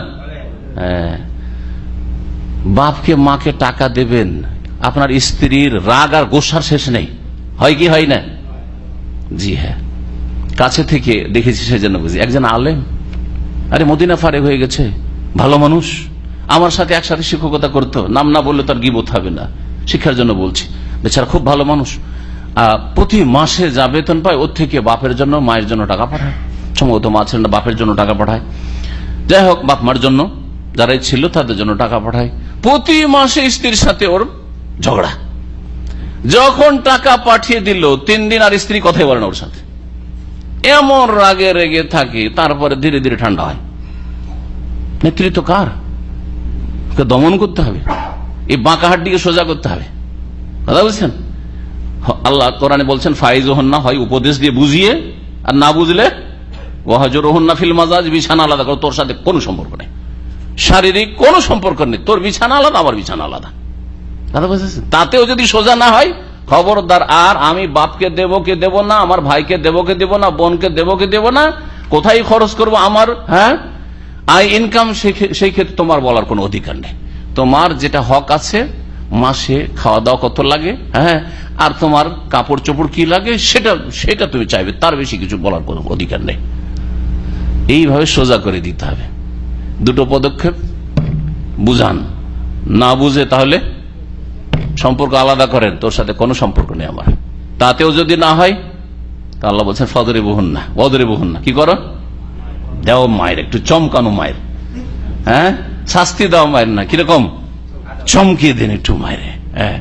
হ্যাঁ। বাপকে, মাকে টাকা দেবেন, আপনার স্ত্রীর রাগ আর গোসার শেষ নেই। হয় কি, হয় না? জি হ্যাঁ। কাছে থেকে দেখেছি সেজন্য বুঝি। একজন আলেম? আরে, মদিনা ফারে হয়ে গেছে। ভালো মানুষ। আমার সাথে একসাথে শিক্ষকতা করতো। নাম না বললে তার গিবোধ হবে না। শিক্ষার জন্য বলছি। বেচারা খুব ভালো মানুষ। প্রতি মাসে যা বেতন পায়, ওর থেকে বাপের জন্য, মায়ের জন্য টাকা পাঠায়। সম্ভবত মা ছিলেন বাপের জন্য টাকা পাঠায়। যাই হোক, বাপ মার জন্য যারাই ছিল, তাদের জন্য টাকা পাঠায়। প্রতি মাসে স্ত্রীর সাথে ওর ঝগড়া। যখন টাকা পাঠিয়ে দিল, তিন দিন আর স্ত্রী কথাই বলে না ওর সাথে। এমন রাগে রেগে থাকে, তারপরে ধীরে ধীরে ঠান্ডা হয়। নেতৃত্ব কার? দমন করতে হবে। এই বাঁকা হাড্ডিকে সোজা করতে হবে। কথা বলছেন? হ- আল্লাহ কোরআনে বলছেন ফাইজ না হয় উপদেশ দিয়ে বুঝিয়ে আর না বুঝলে ওহাজর না ফিল মাজাজ বিছানা আলাদা করো তোর সাথে কোনো সম্পর্ক নেই। শারীরিক কোনো সম্পর্ক নেই তোর বিছানা আলাদা আমার বিছানা আলাদা। তাতেও যদি সোজা না হয় খবরদার আর আমি বাপকে দেব কে দেব না আমার ভাইকে দেব কে দেব না বোনকে দেব কে দেব না কোথায় খরচ করব আমার হ্যাঁ? আই ইনকাম সেই ক্ষেত্রে তোমার বলার কোনো অধিকার নেই। তোমার যেটা হক আছে মাসে খাওয়া দাওয়া কত লাগে হ্যাঁ? আর তোমার কাপড় চোপড় কি লাগে, সেটা সেটা তুমি চাইবে, তার বেশি কিছু বলার কোনো অধিকার নেই। এইভাবে সোজা করে দিতে হবে। দুটো পদক্ষেপ, বুঝান। না বুঝে তাহলে সম্পর্ক আলাদা করেন, তোর সাথে কোনো সম্পর্ক নেই আমার। তাতেও যদি না হয়, তা আল্লাহ বলছেন, ফদরে বহুন না বদরে বহুন না। কি করো? দেও মায়ের, একটু চমকানো মায়ের। হ্যাঁ? শাস্তি দাও মায়ের না, কীরকম? চমকিয়ে দেন একটু হ্যাঁ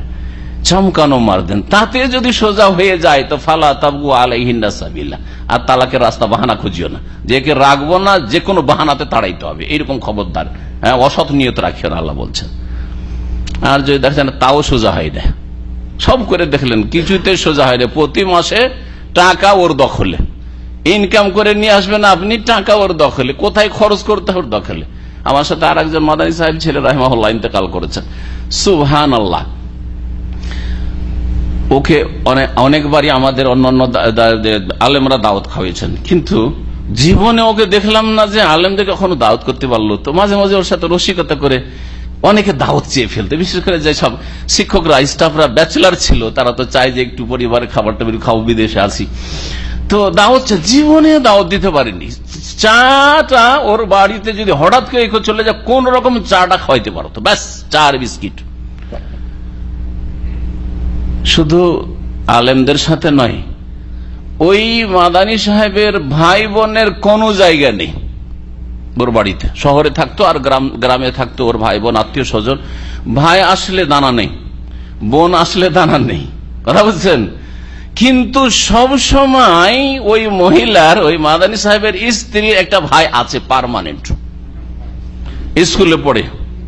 চমকানো মার দেন। তাতে যদি সোজা হয়ে যায়, তো ফালা তাবু আলাইহিন্দা সাবিল্লা আর তালাকের রাস্তা বাহানা খুঁজিও না। যে একে রাখব না, যে কোনো বাহানাতে তাড়াইতে হবে। এইরকম খবরদার হ্যাঁ অসৎ নিয়ত রাখিও না, আল্লাহ বলছেন। আর যদি দেখছেন, তাও সোজা হয় না। সব করে দেখলেন, কিছুতে সোজা হয় না। প্রতি মাসে টাকা ওর দখলে। ইনকাম করে নিয়ে আসবেন আপনি, টাকা ওর দখলে। কোথায় খরচ করতে ওর দখলে। আমার সাথে আর একজন মাদানী সাহেব ছেলে, রাহমাহুল্লাহ, ইন্তেকাল করেছেন। সুবহান আল্লাহ ওকে অনেক অনেকবারই আমাদের দা- দা- আলেমরা দাওয়াত খাওয়াইছেন। কিন্তু জীবনে ওকে দেখলাম না যে আলেমদের কখনো দাওয়াত করতে পারল। তো মাঝে মাঝে ওর সাথে রসিকতা করে অনেকে দাওয়াত চেয়ে ফেলতে। বিশেষ করে যে সব শিক্ষকরা স্টাফরা ব্যাচেলার ছিল, তারা তো চায় যে একটু পরিবারে খাবার টাবার খাব বিদেশে আসি। তো দাওয়াত জীবনে দাওয়াত দিতে পারেনি। চাটা ওর বাড়িতে যদি হঠাৎ করে চলে যায়, কোন রকম চাটা খাওয়াইতে পারতো ব্যাস চা আর বিস্কিট। শুধু আলেমদের সাথে নয়, ওই মাদানী সাহেবের ভাই বোনের কোনো জায়গা নেই ওর বাড়িতে। শহরে থাকতো আর গ্রাম গ্রামে থাকতো ওর ভাই বোন আত্মীয় স্বজন। ভাই আসলে দানা নেই, বোন আসলে দানা নেই। কথা বুঝছেন? কিন্তু সব সময় ওই মহিলার, ওই মাদানী সাহেবের স্ত্রীর একটা ভাই আছে পারমানেন্ট স্কুলে পড়ে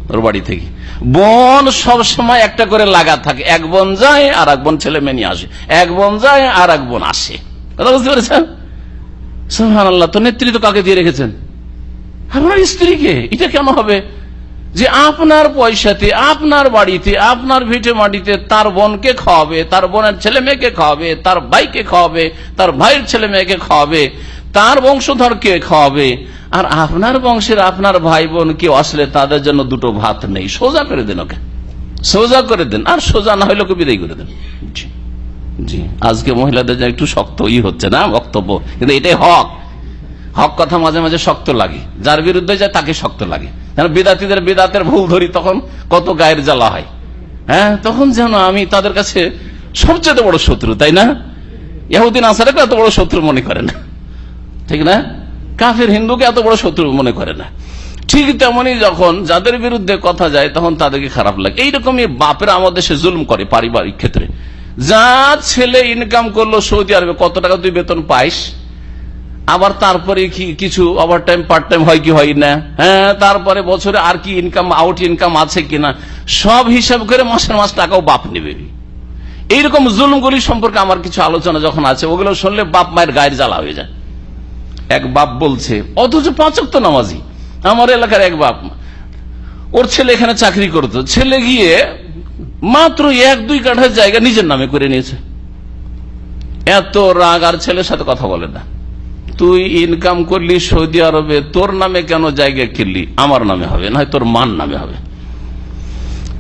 ওর বাড়ি থেকে। বোন সব সময় একটা করে লাগা থাকে। এক বোন যায়, আর এক বোন ছেলে মেয়ে আসে। এক বোন যায়, আর এক বোন আসে। কথা বুঝতে পেরেছেন? সোহান আল্লাহ তো নেতৃত্ব কাকে দিয়ে রেখেছেন? আপনার স্ত্রীকে। এটা কেন হবে? যে আপনার পয়সাতে আপনার বাড়িতে আপনার ভিটে মাটিতে তার বোনকে খাওয়াবে তার বোনের ছেলে মেয়েকে খাওয়াবে তার ভাইকে খাওয়াবে তার ভাইয়ের ছেলে মেয়েকে খাওয়াবে তার বংশধরকে খাওয়াবে। আর আপনার বংশের আপনার ভাই বোন কেউ আসলে তাদের জন্য দুটো ভাত নেই। সোজা করে দেন ওকে। সোজা করে দেন। আর সোজা না হলে ওকে বিদায় করে দেন। জি। জি। আজকে মহিলাদের জন্য একটু শক্ত ই হচ্ছে না বক্তব্য? কিন্তু এটাই হক। হক কথা মাঝে মাঝে শক্ত লাগে। যার বিরুদ্ধে যায় তাকে শক্ত লাগে। যেন বিদাতিদের বেদাতের ভুল ধরি, তখন কত গায়ের জ্বালা হয়। হ্যাঁ? তখন যেন আমি তাদের কাছে সবচেয়ে বড় শত্রু, তাই না? ইহুদিন আসারেকে এত বড় শত্রু মনে করে না। ঠিক না? কাফের হিন্দুকে এত বড় শত্রু মনে করে না। ঠিক তেমনি যখন যাদের বিরুদ্ধে কথা যায়, তখন তাদেরকে খারাপ লাগে। এইরকমই বাপেরা আমাদের সে জুলুম করে পারিবারিক ক্ষেত্রে। যা ছেলে ইনকাম করল সৌদি আরবে, কত টাকা তুই বেতন পাইস? আবার তারপরে কিছু ওভার টাইম পার্ট টাইম হয় কি, হয় না। হ্যাঁ তারপরে বছরে আর কি ইনকাম আউট ইনকাম আছে কিনা সব হিসাব করে মাসের মাস টাকাও বাপ নেবে। এইরকম জুলুমগুলি সম্পর্কে আমার কিছু আলোচনা যখন আছে, ওগুলো শুনলে বাপ মায়ের গায়ের জ্বালা হয়ে যায়। এক বাপ বলছে, অথচ পাঁচক তো নামাজি, আমার এলাকার এক বাপ, ওর ছেলে এখানে চাকরি করতো। ছেলে গিয়ে মাত্র এক, দুই কাঠার জায়গা নিজের নামে করে নিয়েছে। এত রাগ আর ছেলের সাথে কথা বলে না। তুই ইনকাম করলি সৌদি আরবে, তোর নামে কেন জায়গা কিনলি? আমার নামে হবে, না তোর মান নামে হবে।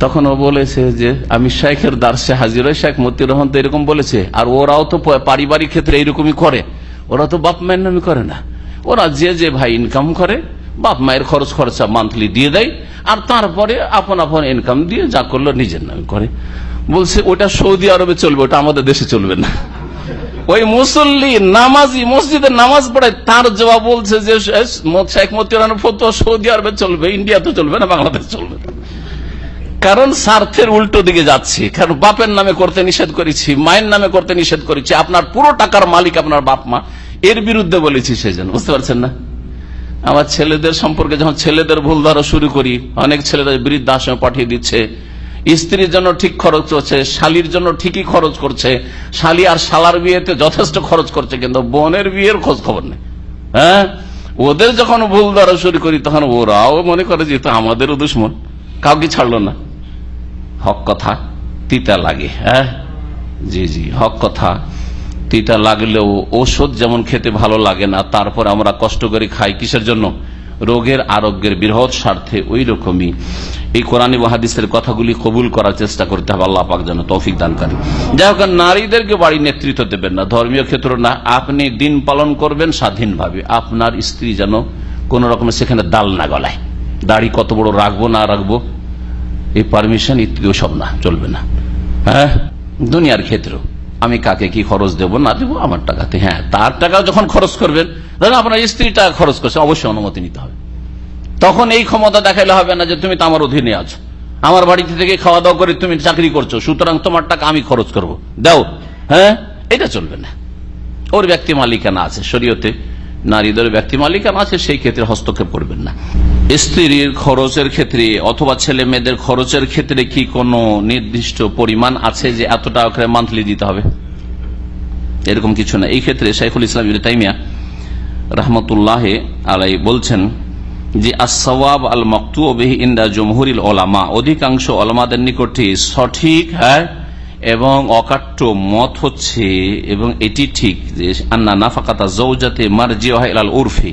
তখন ও বলেছে যে, আমি শেখের দার্সে হাজির হয় শেখ মতিউর রহমান তো এরকম বলেছে, আর ওরাও তো পারিবারিক ক্ষেত্রে এইরকমই করে। ওরা তো বাপ মায়ের নামে করে না। ওরা যে যে ভাই ইনকাম করে, বাপ মায়ের খরচ খরচা মান্থলি দিয়ে দেয়, আর তারপরে আপন আপন ইনকাম দিয়ে যা করল নিজের নামে করে। বলছে, ওটা সৌদি আরবে চলবে, ওটা আমাদের দেশে চলবে না। ওই মুসল্লি নামাজি মসজিদে নামাজ পড়ায় তার জবাব বলছে যে শেখ মতিউর ফতো সৌদি আরবে চলবে ইন্ডিয়াতে চলবে না, বাংলাদেশ চলবে কারণ স্বার্থের উল্টো দিকে যাচ্ছি, কারণ বাপের নামে করতে নিষেধ করেছি, মায়ের নামে করতে নিষেধ করেছি, আপনার পুরো টাকার মালিক আপনার বাপ মা, এর বিরুদ্ধে বলেছি সেই জন্য বুঝতে পারছেন না? আমার ছেলেদের সম্পর্কে যখন ছেলেদের ভুল ধরা শুরু করি, অনেক ছেলেদের বৃদ্ধাশ্রমে পাঠিয়ে দিচ্ছে স্ত্রীর জন্য ঠিক খরচ করছে শালির জন্য ঠিকই খরচ করছে, শালি আর শালার বিয়েতে যথেষ্ট খরচ করছে, কিন্তু বোনের বিয়ের খোঁজ খবর নেই। হ্যাঁ? ওদের যখন ভুল ধরা শুরু করি, তখন ওরাও মনে করে যে আমাদেরও দুশ্মন। কাউকে ছাড়লো না। হক কথা, তিতা লাগে হ্যাঁ? জি জি, হক কথা। তিতা লাগলেও ওষুধ যেমন খেতে ভালো লাগে না, তারপর আমরা কষ্ট করে খাই কিসের জন্য? রোগের আরোগ্যের বৃহৎ স্বার্থে ওই রকমই। এই কোরআনী মহাদিসের কথাগুলি কবুল করার চেষ্টা করতে হবে, আল্লাহ পাক যেন তৌফিক দানকারী যাই হোক নারীদেরকে বাড়ি নেতৃত্ব দেবেন না, ধর্মীয় ক্ষেত্র না, আপনি দিন পালন করবেন স্বাধীনভাবে। আপনার স্ত্রী যেন কোন রকমের সেখানে দাল না গলায়। দাড়ি কত বড় রাখব না রাখব, এই পারমিশন ইত্যাদি সব না, চলবে না। হ্যাঁ? দুনিয়ার ক্ষেত্রেও আমি কাকে কি খরচ দেব? না, দেবো আমার টাকাতে। হ্যাঁ তার টাকা যখন খরচ করবেন, ধরেন আপনার স্ত্রী টাকা খরচ করছে, অবশ্যই অনুমতি নিতে হবে। তখন এই ক্ষমতা দেখাইলে হবে না যে তুমি তো আমার অধীনে আছো। আমার বাড়িতে থেকে খাওয়া দাওয়া করে তুমি চাকরি করছ, সুতরাং তোমার টাকা আমি খরচ করব। দাও। হ্যাঁ এটা চলবে না। ওর ব্যক্তি মালিকানা আছে শরীয়তে। নারীদের ব্যক্তি মালিকানা আছে, সেই ক্ষেত্রে হস্তক্ষেপ করবেন না। স্ত্রীর খরচের ক্ষেত্রে অথবা ছেলে মেয়েদের খরচের ক্ষেত্রে কি কোনো নির্দিষ্ট পরিমাণ আছে যে এত টাকা করে মান্থলি দিতে হবে? এরকম কিছু না। এই ক্ষেত্রে শাইখুল ইসলাম তাইমিয়া রহমতুল্লাহ আলাই বলছেন যে আসওয়াব আল মকতু ইন্দা জমহুরিল ওলামা অধিকাংশ ওলামাদের নিকটে সঠিক হ্যাঁ এবং অকাট্য মত হচ্ছে, এবং এটি ঠিক যে, আন্না নাফাকাতা জৌজাতে মার্জিয়াল উর্ফি।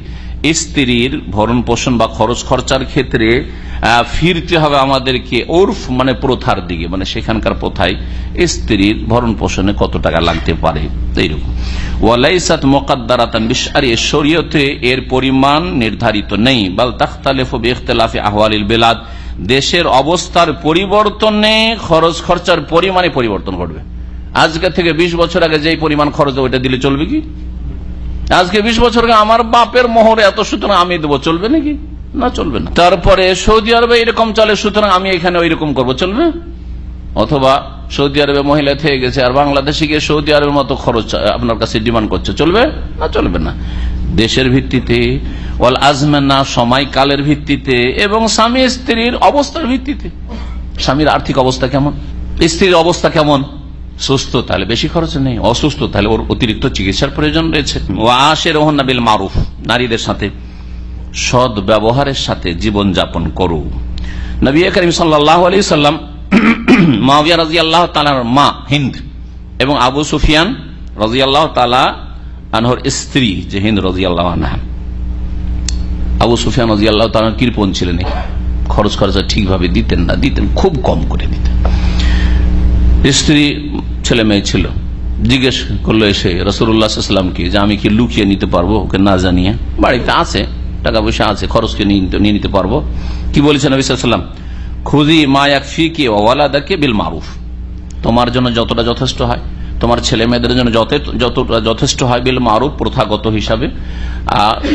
স্ত্রীর ভরণ পোষণ বা খরচ খরচার ক্ষেত্রে ফিরতে হবে আমাদেরকে ওরফ মানে প্রথার দিকে মানে সেখানকার প্রথায় স্ত্রীর ভরণ পোষণে কত টাকা লাগতে পারে, এইরকম। ওয়ালাইসাত মোকাদ্দারাতান আর শরীয়তে এর পরিমাণ নির্ধারিত নেই। বাল তাখতালেফ বেখতলাফে আহওয়ালিল বেলাদ দেশের অবস্থার পরিবর্তনে খরচ, খরচার পরিমাণে পরিবর্তন ঘটবে। আজকে থেকে ২০ বছর আগে যে পরিমাণ খরচ ওইটা দিলে চলবে কি? আজকে ২০ বছর আগে আমার বাপের মোহর এত সুতরাং আমি দেবো, চলবে নাকি? না, চলবে না। তারপরে সৌদি আরবে এরকম চলে, সুতরাং আমি এখানে ওইরকম করব, চলবে? অথবা সৌদি আরবে মহিলা থেকে গেছে, আর বাংলাদেশে গিয়ে সৌদি আরবের মতো খরচ আপনার কাছে ডিমান্ড করছে। চলবে না চলবে না। দেশের ভিত্তিতে, ওয়াল আজমানা সময়কালের ভিত্তিতে, এবং স্বামী স্ত্রীর অবস্থার ভিত্তিতে। স্বামীর আর্থিক অবস্থা কেমন? স্ত্রীর অবস্থা কেমন? সুস্থ, তাহলে বেশি খরচ নেই। অসুস্থ, তাহলে ওর অতিরিক্ত চিকিৎসার প্রয়োজন রয়েছে। ও আশের বিল মারুফ, নারীদের সাথে সদ ব্যবহারের সাথে জীবন যাপন করু। নবী করিম সাল্লাহ আলী সাল্লাম মাবিয়া রাজি আল্লাহ তালার মা, হিন্দ, এবং আবু সুফিয়ান রাজি আল্লাহ তালা আনহর স্ত্রী, যে হিন্দ রাজি আল্লাহ আনহা। আবু সুফিয়ান রাজি আল্লাহ তালার কৃপন ছিলেন খরচ খরচা ঠিকভাবে দিতেন না, দিতেন, খুব কম করে দিতেন। স্ত্রী ছেলে মেয়ে ছিল। জিজ্ঞেস করল এসে রসুল্লাহামকে যে আমি কি লুকিয়ে নিতে পারব ওকে না জানিয়ে? বাড়িতে আছে, টাকা পয়সা আছে খরচকে নিয়ে নিতে পারব? কি বলেছেন খুদি মায়াক ফি কে ওয়ালাদাকে বিল মারুফ। তোমার জন্য যতটা যথেষ্ট হয়, তোমার ছেলে মেয়েদের জন্য যতটা যথেষ্ট হয় বিল মারুফ প্রথাগত হিসাবে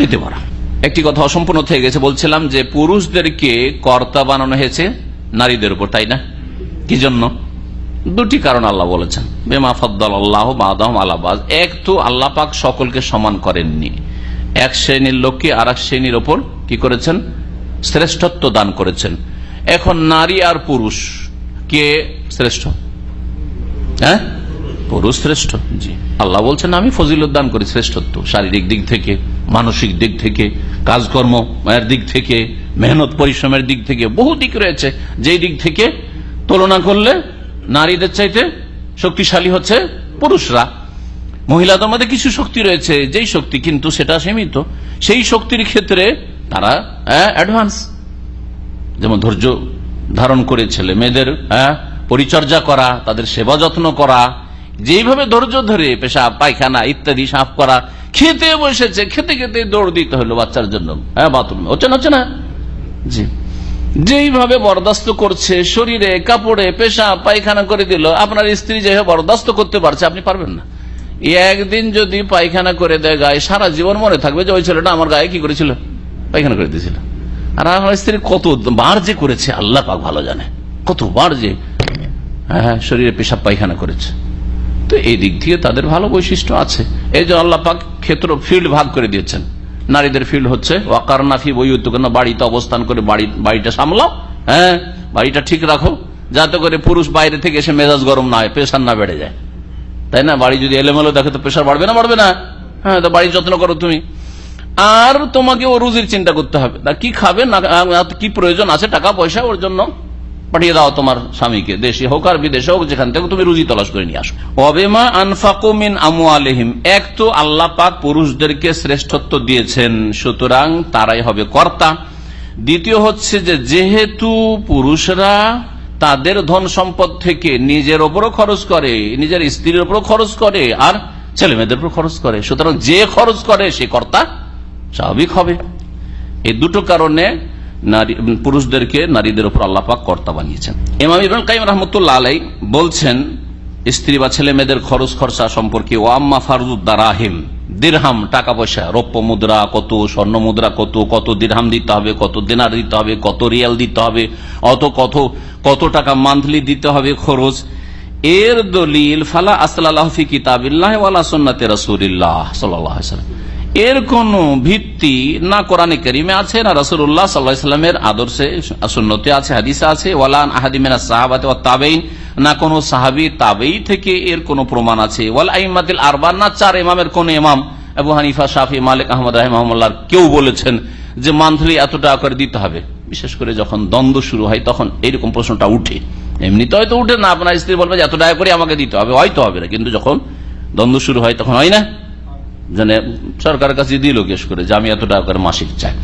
নিতে পারা। একটি কথা অসম্পূর্ণ থেকে গেছে, বলছিলাম যে পুরুষদেরকে কর্তা বানানো হয়েছে নারীদের উপর, তাই না? কি জন্য? দুটি কারণ আল্লাহ বলেছেন। বেমা ফদ্দাল আল্লাহ বাদাম আল্লাহবাজ এক তো আল্লাহ পাক সকলকে সমান করেননি। এক শ্রেণির লোককে আর এক শ্রেণির ওপর কি করেছেন? শ্রেষ্ঠত্ব দান করেছেন। এখন নারী আর পুরুষ, কে শ্রেষ্ঠ? হ্যাঁ? পুরুষ শ্রেষ্ঠ, জি। আল্লাহ বলছেন, আমি ফজিলত দান করি শ্রেষ্ঠত্ব, শারীরিক দিক থেকে, মানসিক দিক থেকে, কাজকর্ম এর দিক থেকে, মেহনত পরিশ্রমের দিক থেকে, বহু দিক রয়েছে। যেই দিক থেকে তুলনা করলে নারীদের চাইতে শক্তিশালী হচ্ছে পুরুষরা। মহিলাদের মধ্যে কিছু শক্তি রয়েছে, যেই শক্তি কিন্তু সেটা সীমিত। সেই শক্তির ক্ষেত্রে তারা অ্যাডভান্স যেমন ধৈর্য ধারণ করে ছেলে মেয়েদের হ্যাঁ, পরিচর্যা করা তাদের সেবা যত্ন করা যেইভাবে ধৈর্য ধরে পেশা পায়খানা ইত্যাদি সাফ করা খেতে বসেছে খেতে খেতে দৌড় দিতে হলো বাচ্চার জন্য হ্যাঁ বাথরুমে হচ্ছে না হচ্ছে না? জি। যেইভাবে বরদাস্ত করছে শরীরে কাপড়ে পেশা পায়খানা করে দিল আপনার স্ত্রী যেভাবে বরদাস্ত করতে পারছে আপনি পারবেন না। একদিন যদি পায়খানা করে দেয় গায়ে সারা জীবন মনে থাকবে যে ওই ছেলেটা আমার গায়ে কি করেছিল? পায়খানা করে দিয়েছিল। আর আমার স্ত্রী কত বার যে করেছে, আল্লাহ পাক ভালো জানে। কত বার যে হ্যাঁ শরীরে পেশাব পায়খানা করেছে। তো এই দিক থেকে তাদের ভালো বৈশিষ্ট্য আছে। এই যে আল্লাহ পাক ক্ষেত্র ফিল্ড ভাগ করে দিয়েছেন। নারীদের ফিল্ড হচ্ছে ওয়াকার নাফি বইউদ্দোগ বাড়িতে অবস্থান করে বাড়ি, বাড়িটা সামলাও হ্যাঁ বাড়িটা ঠিক রাখো, যাতে করে পুরুষ বাইরে থেকে এসে মেজাজ গরম না হয় প্রেশার না বেড়ে যায়। তাই না? বাড়ি যদি এলোমেলো দেখে, তো প্রেশার বাড়বে না বাড়বে না। হ্যাঁ তো বাড়ির যত্ন করো তুমি। আর তোমাকে ও রুজির চিন্তা করতে হবে। তা কি খাবে, না কি প্রয়োজন আছে, টাকা, পয়সা, ওর জন্য? পাঠিয়ে দাও তোমার স্বামীকে, দেশে হোক আর বিদেশে হোক, যেখান থেকে তুমি রুজি তলাশ করে নিয়ে আসো। অবেমা আনফাকুমিন আমু আলহিম এক তো আল্লাহ পাক পুরুষদেরকে শ্রেষ্ঠত্ব দিয়েছেন, সুতরাং তারাই হবে কর্তা। দ্বিতীয় হচ্ছে যে, যেহেতু পুরুষরা তাদের ধন সম্পদ থেকে নিজের ওপরও খরচ করে, নিজের স্ত্রীর ওপরও খরচ করে, আর ছেলে মেয়েদের উপর খরচ করে, সুতরাং যে খরচ করে, সে কর্তা। স্বাভাবিক হবে। এই দুটো কারণে পুরুষদেরকে নারীদের উপর আল্লাপাক কর্তা বানিয়েছেন। ইমাম ইবরান কাইম রহমতুল্লাহ আলাই বলছেন, স্ত্রী বা ছেলে মেয়েদের খরচ খরচা সম্পর্কে ওয়াম্মা ফারুদ্দারাহিম দিরহাম টাকা পয়সা, রৌপ্য মুদ্রা কত, স্বর্ণ মুদ্রা কত কত দিরহাম দিতে হবে, কত দিনার দিতে হবে, কত রিয়াল দিতে হবে, অত কত কত টাকা মান্থলি দিতে হবে খরচ। এর দলিল, ফালা আসলাল্লাহ ফি কিতাবিল্লাহ ওয়ালা সুন্নাতে রাসূলিল্লাহ ওয়াসাল্লাম এর কোন ভিত্তি না কোরআনে করিমে আছে, না রসুল্লাহ সাল্লাহামের আদর্শে সুন্নতে আছে, হাদিসে আছে, ওয়ালান আহাদিমেনা সাহাবাতে তাবেইন না কোন সাহাবি তাবেই থেকে এর কোন প্রমাণ আছে। ওয়াল আরবান, না চার ইমামের কোন ইমাম, আবু হানিফা, শাফি, মালিক, আহমদ রাহিমার কেউ বলেছেন যে মান্থলি এত টাকা করে দিতে হবে। বিশেষ করে যখন দ্বন্দ্ব শুরু হয়, তখন এইরকম প্রশ্নটা উঠে। এমনিতে হয়তো উঠে না, আপনার স্ত্রী বলবে এত টাকা করে আমাকে দিতে হবে। হয়তো হবে না, কিন্তু যখন দ্বন্দ্ব শুরু হয়, তখন হয় না। মানে সরকারের কাছে দিল কেস করে, যে আমি এত টাকা করে মাসিক চাই।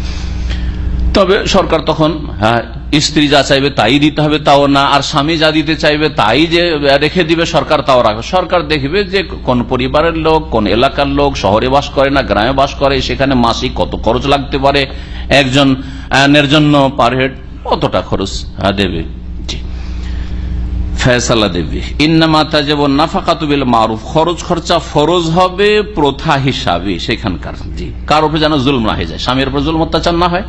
তবে সরকার তখন হ্যাঁ স্ত্রী যা চাইবে তাই দিতে হবে, তাও না, আর স্বামী যা দিতে চাইবে তাই যে রেখে দিবে সরকার, তাও রাখবে। সরকার দেখবে যে কোন পরিবারের লোক, কোন এলাকার লোক শহরে বাস করে না, গ্রামে বাস করে, সেখানে মাসিক কত খরচ লাগতে পারে, একজন জন্য পার হেড কতটা খরচ দেবে। ফেসালা দেবে। ইন্নামাতা যেমন নাফাকাতুবিল মারুফ। খরচ খরচা ফরজ হবে প্রথা হিসাবে সেখানকার। জি। কার উপরে যেন জুল না হয়ে যায়? স্বামীর উপর জুল অত্যাচার না হয়।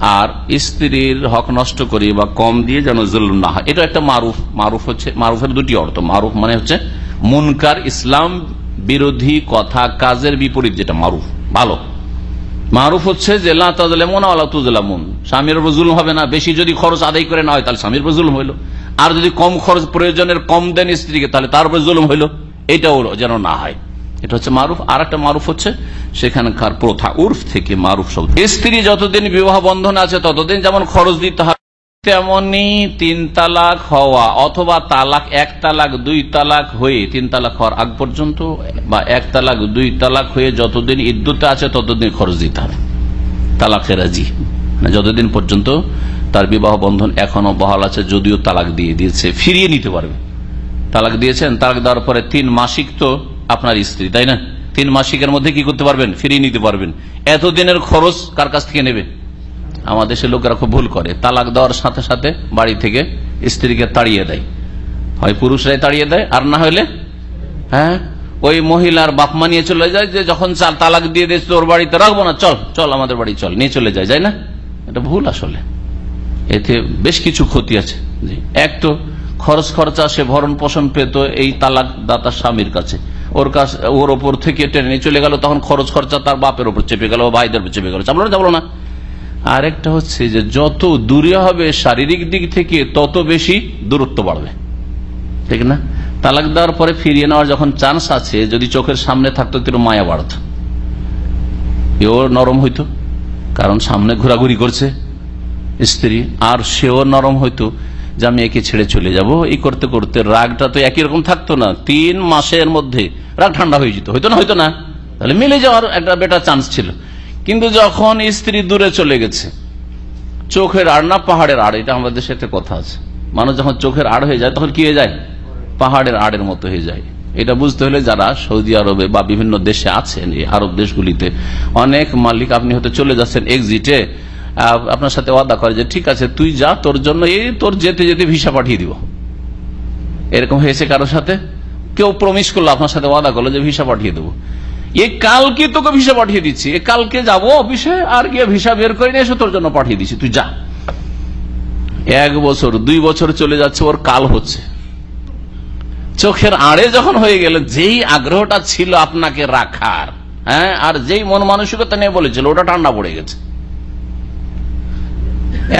আর স্ত্রীর হক নষ্ট করি বা কম দিয়ে যেন জুল না হয়। এটা একটা মারুফ। মারুফ হচ্ছে, মারুফের দুটি অর্থ। মারুফ মানে হচ্ছে মুনকার ইসলাম বিরোধী কথা, কাজের বিপরীত যেটা মারুফ। ভালো। মারুফ হচ্ছে যে তুজলামুন স্বামীর উপর জুলুম হবে না। বেশি যদি খরচ আদায় করে না হয়, তাহলে স্বামীর উপর জুলুম হইল। আর যদি কম খরচ প্রয়োজনের কম দেন স্ত্রীকে, তাহলে তার উপর জুলুম হইল। এটাও যেন না হয়। এটা হচ্ছে মারুফ। আর একটা মারুফ হচ্ছে সেখানকার প্রথা। উর্ফ থেকে মারুফ শব্দ। স্ত্রী যতদিন বিবাহ বন্ধন আছে, ততদিন যেমন খরচ দিতে হবে তেমনি তিন তালাক হওয়া অথবা তালাক, এক তালাক, দুই তালাক হয়ে তিন তালাক হওয়ার আগ পর্যন্ত বা এক তালাক, দুই তালাক হয়ে যতদিন ইদ্যুতে আছে, ততদিন খরচ দিতে হবে। তালাকের রাজি। মানে যতদিন পর্যন্ত তার বিবাহ বন্ধন এখনও বহাল আছে, যদিও তালাক দিয়ে দিয়েছে। ফিরিয়ে নিতে পারবে। তালাক দিয়েছেন, তালাক দেওয়ার পরে তিন মাসিক তো আপনার স্ত্রী, তাই না? তিন মাসিকের মধ্যে কি করতে পারবেন? ফিরিয়ে নিতে পারবেন। এতদিনের খরচ কার কাছ থেকে নেবে? আমাদের দেশের লোকেরা খুব ভুল করে। তালাক দেওয়ার সাথে সাথে বাড়ি থেকে স্ত্রীকে তাড়িয়ে দেয়। হয় পুরুষরাই তাড়িয়ে দেয়, আর না হলে? হ্যাঁ? ওই মহিলার বাপ মা নিয়ে চলে যায়, যে যখন চাল তালাক দিয়ে দিয়েছে তোর বাড়িতে, রাখব না, চল চল আমাদের বাড়ি, চল, নিয়ে চলে যায় যায় না? এটা ভুল আসলে। এতে বেশ কিছু ক্ষতি আছে। এক তো খরচ খরচা, সে ভরণ পোষণ পেত এই তালাক দাতা স্বামীর কাছে। ওর কাছ, ওর ওপর থেকে টেনে নিয়ে চলে গেল, তখন খরচ খরচা তার বাপের ওপর চেপে গেল ভাইদের উপর চেপে গেল। চাপলো না চাপলো না। আরেকটা হচ্ছে যে, যত দূরে হবে শারীরিক দিক থেকে, তত বেশি দূরত্ব বাড়বে। ঠিক না? তালাক দেওয়ার পরে ফিরিয়ে নেওয়ার যখন চান্স আছে, যদি চোখের সামনে থাকতো একটু মায়া বাড়ত। এও নরম হইতো, কারণ সামনে ঘোরাঘুরি করছে। স্ত্রী, আর সেও নরম হইতো যে আমি একে ছেড়ে চলে যাব। এই করতে করতে রাগটা তো একই রকম থাকতো না। তিন মাসের মধ্যে রাগ ঠান্ডা হয়ে যেত। হইতো না হইতো না। তাহলে মিলে যাওয়ার একটা বেটার চান্স ছিল। কিন্তু যখন স্ত্রী দূরে চলে গেছে, চোখের আড়, না পাহাড়ের আড়, এটা আমাদের দেশে একটা কথা আছে। মানুষ যখন চোখের আড় হয়ে যায়, তখন কি হয়ে যায়? পাহাড়ের আড়ের মতো হয়ে যায়। এটা বুঝতে হলে যারা সৌদি আরবে বা বিভিন্ন দেশে আছেন, এই আরব দেশগুলিতে অনেক মালিক আপনি হতে চলে যাচ্ছেন এক্সিটে আপনার সাথে ওয়াদা করে যে, ঠিক আছে, তুই যা তোর জন্য, এই তোর যেতে যেতে ভিসা পাঠিয়ে দিব। এরকম হয়েছে কারোর সাথে? কেউ প্রমিস করল, আপনার সাথে ওয়াদা করল যে ভিসা পাঠিয়ে দেবো। এ, কালকে তোকে ভিসা পাঠিয়ে দিচ্ছি। এ, কালকে যাব অফিসে আর গিয়ে ভিসা বের করে নিয়ে এসে, তোর জন্য পাঠিয়ে দিচ্ছি, তুই যা। এক বছর, দুই বছর চলে যাচ্ছে, ওর কাল হচ্ছে। চোখের আড়ে যখন হয়ে গেল, যেই আগ্রহটা ছিল আপনাকে রাখার হ্যাঁ আর যেই মন মানসিকতা নিয়ে বলেছিল, ওটা ঠান্ডা পড়ে গেছে।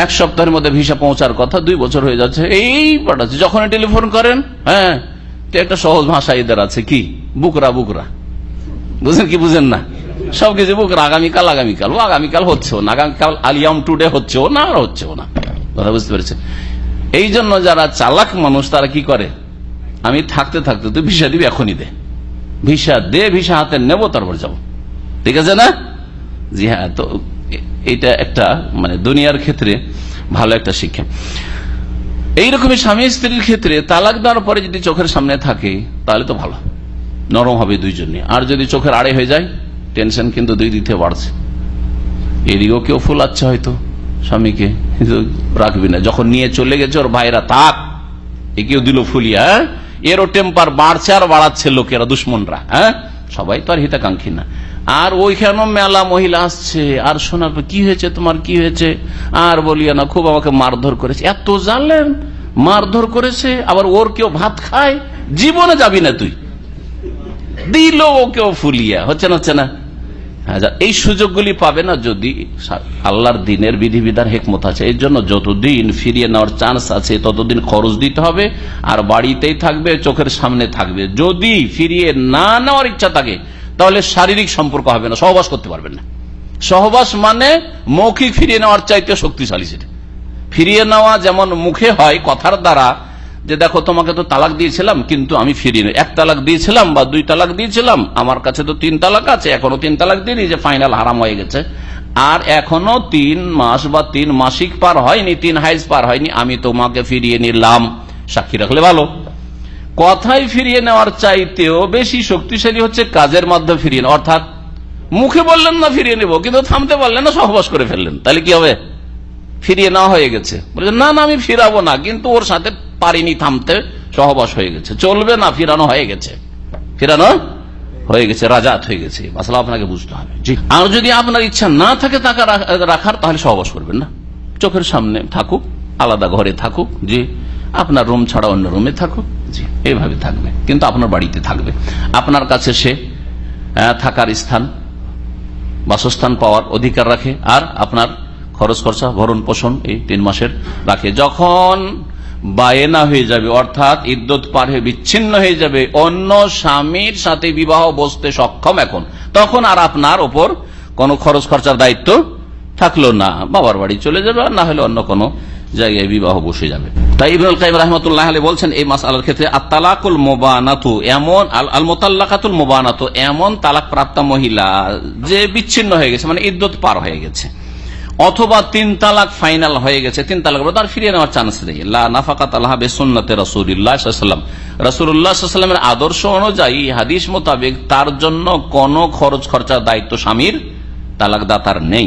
এক সপ্তাহের মধ্যে ভিসা পৌঁছার কথা, দুই বছর হয়ে যাচ্ছে। এই পাঠাচ্ছে। যখন টেলিফোন করেন হ্যাঁ একটা সহজ ভাষা এদের আছে কি? বুকরা বুকরা। বুঝেন কি বুঝেন না? সবকিছু বুকরা, আগামীকাল আগামীকাল। ও, আগামীকাল হচ্ছেও না, আগামীকাল আলিয়াম টুডে হচ্ছেও না, আর হচ্ছেও না। কথা বুঝতে পেরেছে এই জন্য যারা চালাক মানুষ, তারা কি করে? আমি থাকতে থাকতে তুই ভিসা দিবি, এখনই দে। ভিসা দে, ভিসা হাতে নেব, তারপর যাব। ঠিক আছে না? জি হ্যাঁ তো এটা একটা মানে দুনিয়ার ক্ষেত্রে ভালো একটা শিক্ষা। এইরকমই স্বামী স্ত্রীর ক্ষেত্রে তালাক দেওয়ার পরে যদি চোখের সামনে থাকে, তাহলে তো ভালো। নরম হবে দুইজনে। আর যদি চোখের আড়ে হয়ে যায় টেনশন কিন্তু দুই দিতে বাড়ছে। এদিকেও কেউ ফুলাচ্ছে হয়তো স্বামীকে রাখবি না। যখন নিয়ে চলে গেছে, ওর ভাইরা তাক এ কেউ দিল ফুলিয়া হ্যাঁ? এরও টেম্পার বাড়ছে আর বাড়াচ্ছে লোকেরা, দুশ্মনরা হ্যাঁ? সবাই তো আর হিতাকাঙ্ক্ষী না। আর ওইখানেও মেলা মহিলা আসছে, আর শোনার কি হয়েছে তোমার, কি হয়েছে? আর বলিয়া, না, খুব আমাকে মারধর করেছে। এত জানলেন মারধর করেছে, আবার ওর কেউ ভাত খায়, জীবনে যাবি না তুই। দিল ও কেউ ফুলিয়া, হচ্ছে না হচ্ছে না? এই সুযোগগুলি পাবে না যদি আল্লাহর দিনের বিধিবিধান, হেকমত আছে। এর জন্য যতদিন ফিরিয়ে নেওয়ার চান্স আছে, ততদিন খরচ দিতে হবে, আর বাড়িতেই থাকবে, চোখের সামনে থাকবে। যদি ফিরিয়ে না নেওয়ার ইচ্ছা থাকে তাহলে শারীরিক সম্পর্ক হবে না, সহবাস করতে পারবেন না। সহবাস মানে মৌখিক ফিরিয়ে নেওয়ার চাইতে শক্তিশালী সেটা। ফিরিয়ে নেওয়া যেমন মুখে হয় কথার দ্বারা যে দেখো তোমাকে তো তালাক দিয়েছিলাম, কিন্তু আমি ফিরিয়ে এক তালাক দিয়েছিলাম বা দুই তালাক দিয়েছিলাম, আমার কাছে তো তিন তালাক আছে, এখনও তিন তালাক দিইনি যে ফাইনাল হারাম হয়ে গেছে। আর এখনও তিন মাস বা তিন মাসিক পার হয়নি, তিন হাইজ পার হয়নি, আমি তোমাকে ফিরিয়ে নিলাম। সাক্ষী রাখলে ভালো। কথাই ফিরিয়ে নেওয়ার চাইতেও বেশি শক্তিশালী হচ্ছে কাজের মাধ্যমে ফিরিয়ে নেওয়া। অর্থাৎ মুখে বললেন না ফিরিয়ে নেব কিন্তু থামতে পারলেন না সহবাস করে ফেললেন। তাহলে কি হবে? ফিরিয়ে নেওয়া হয়ে গেছে। বলছেন না না আমি ফিরাবো না কিন্তু ওর সাথে পারিনি থামতে সহবাস হয়ে গেছে। চলবে না ফিরানো হয়ে গেছে। ফিরানো হয়ে গেছে রাজাত হয়ে গেছে। মাসালা আপনাকে বুঝতে হবে। জি। আর যদি আপনার ইচ্ছা না থাকে তাকে রাখার তাহলে সহবাস করবেন না। চোখের সামনে থাকুক আলাদা ঘরে থাকুক। জি। আপনার রুম ছাড়া অন্য রুমে থাকুক। জি এইভাবে থাকবে। কিন্তু আপনার বাড়িতে থাকবে। আপনার কাছে সে থাকার স্থান, বাসস্থান পাওয়ার অধিকার রাখে আর আপনার খরচ খরচা, ভরণ পোষণ এই তিন মাসের রাখে। যখন বায়েনা হয়ে যাবে, অর্থাৎ ইদ্যত পার হয়ে বিচ্ছিন্ন হয়ে যাবে, অন্য স্বামীর সাথে বিবাহ বসতে সক্ষম এখন, তখন আর আপনার ওপর কোনো খরচ খরচার দায়িত্ব থাকল না। বাবার বাড়ি চলে যাবে, আর না হলে অন্য কোনো জায়গায় বিবাহ বসে যাবে। তাই ইবনুল কাইম রহমতুল্লাহ আলী বলছেন, এই মাস আলার ক্ষেত্রে আত্মালাকুল মোবানাতু, এমন আল মোতাল্লাকাতুল মোবানাতু, এমন তালাক প্রাপ্ত মহিলা যে বিচ্ছিন্ন হয়ে গেছে মানে ইদ্যত পার হয়ে গেছে। অথবা তিন তালাক ফাইনাল হয়ে গেছে, তিন তালাক তার ফিরিয়ে নেওয়ার চান্স নেই। নাফাকাত আল্লাহ বেসুন্নতে রসুল্লাহাম রসুল্লাহামের আদর্শ অনুযায়ী হাদিস মোতাবেক তার জন্য কোন খরচ খরচার দায়িত্ব স্বামীর তালাক দাতার নেই।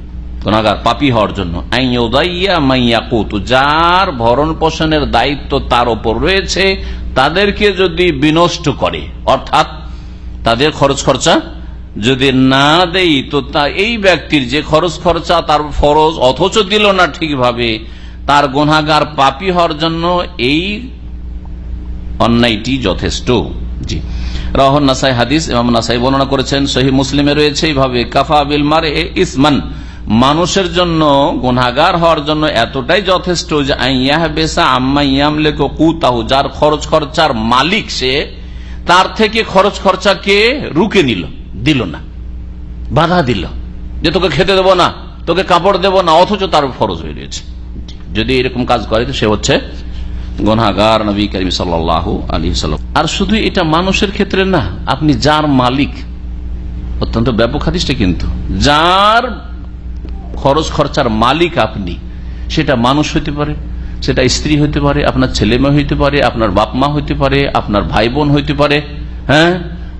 গুনাহগার পাপী হওয়ার জন্য। যার ভরণ পোষণের দায়িত্ব তার উপর রয়েছে, তাদেরকে যদি বিনষ্ট করে, অর্থাৎ তাদের খরচ খরচা যদি না দেই, তো তা এই ব্যক্তির যে খরচ খরচা তার ফরজ অথচ দিল না ঠিকভাবে, তার গুনাগার পাপি হওয়ার জন্য এই অন্যায়টি যথেষ্ট। জি। রহন নাসাই হাদিস, ইমাম নাসাই বর্ণনা করেছেন সহি মুসলিমে রয়েছে, এইভাবে, কাফা বিল মারে ইসমান মানুষের জন্য গুনাগার হওয়ার জন্য এতটাই যথেষ্ট যে আইয়াহ বেসা আম্মা লেখো কুতাহু, যার খরচ খরচার মালিক সে, তার থেকে খরচ খরচাকে রুকে নিল, দিল না, বাধা দিল, যে তোকে খেতে দেবো না, তোকে কাপড় দেবো না, অথচ তার ফরজ হয়ে রয়েছে। যদি এরকম কাজ করে, তো সে হচ্ছে গনাগার নবী করিম সাল্লাহ আলী সাল্লাম। আর শুধু এটা মানুষের ক্ষেত্রে না, আপনি যার মালিক, অত্যন্ত ব্যাপক হাদিসটা কিন্তু, যার খরচ খরচার মালিক আপনি। সেটা মানুষ হইতে পারে, সেটা স্ত্রী হইতে পারে, আপনার ছেলে মেয়ে হইতে পারে, আপনার বাপ মা হইতে পারে, আপনার ভাই বোন হইতে পারে হ্যাঁ?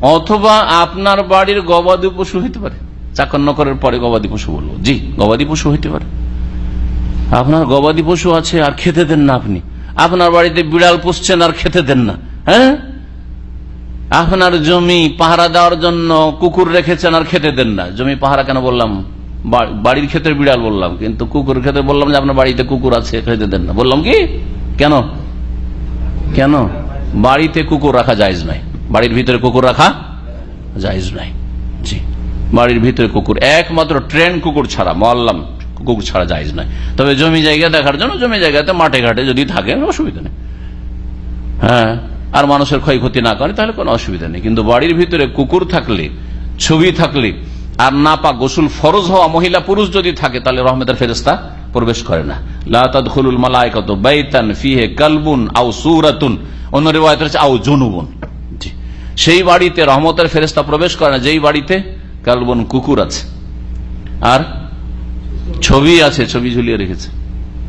অথবা আপনার বাড়ির গবাদি পশু হইতে পারে। চাকর নকরের পরে গবাদি পশু বলব। জি, গবাদি পশু হইতে পারে। আপনার গবাদি পশু আছে, আর খেতে দেন না আপনি। আপনার বাড়িতে বিড়াল পুষছেন, আর খেতে দেন না। হ্যাঁ? আপনার জমি পাহারা দেওয়ার জন্য কুকুর রেখেছেন, আর খেতে দেন না। জমি পাহারা কেন বললাম? বাড়ির ক্ষেত্রে বিড়াল বললাম, কিন্তু কুকুর ক্ষেত্রে বললাম যে, আপনার বাড়িতে কুকুর আছে, খেতে দেন না। বললাম কি? কেন? কেন? বাড়িতে কুকুর রাখা যায়জ নয় বাড়ির ভিতরে কুকুর রাখা যায়জ নয় জি। বাড়ির ভিতরে কুকুর। একমাত্র ট্রেন কুকুর ছাড়া মল্লাম কুকুর ছাড়া যায়জ নয় তবে জমি জায়গা দেখার জন্য জমি জায়গাতে মাঠে ঘাটে যদি থাকে, অসুবিধা নেই। হ্যাঁ আর মানুষের ক্ষয়ক্ষতি না করে, তাহলে কোনো অসুবিধা নেই। কিন্তু বাড়ির ভিতরে কুকুর থাকলে, ছবি থাকলে আর না পা গোসুল ফরজ হওয়া মহিলা পুরুষ যদি থাকে, তাহলে রহমতের ফেরেস্তা প্রবেশ করে না। লাতুল মালায়কত বাইতান ফিহে কালবুন আউ সুরাতুন। অন্য রেওয়ায়ত হচ্ছে আউ জনুবুন। সেই বাড়িতে রহমতের ফেরেস্তা প্রবেশ করে না, যেই বাড়িতে কালবন কুকুর আছে। আর ছবি আছে, ছবি ঝুলিয়ে রেখেছে,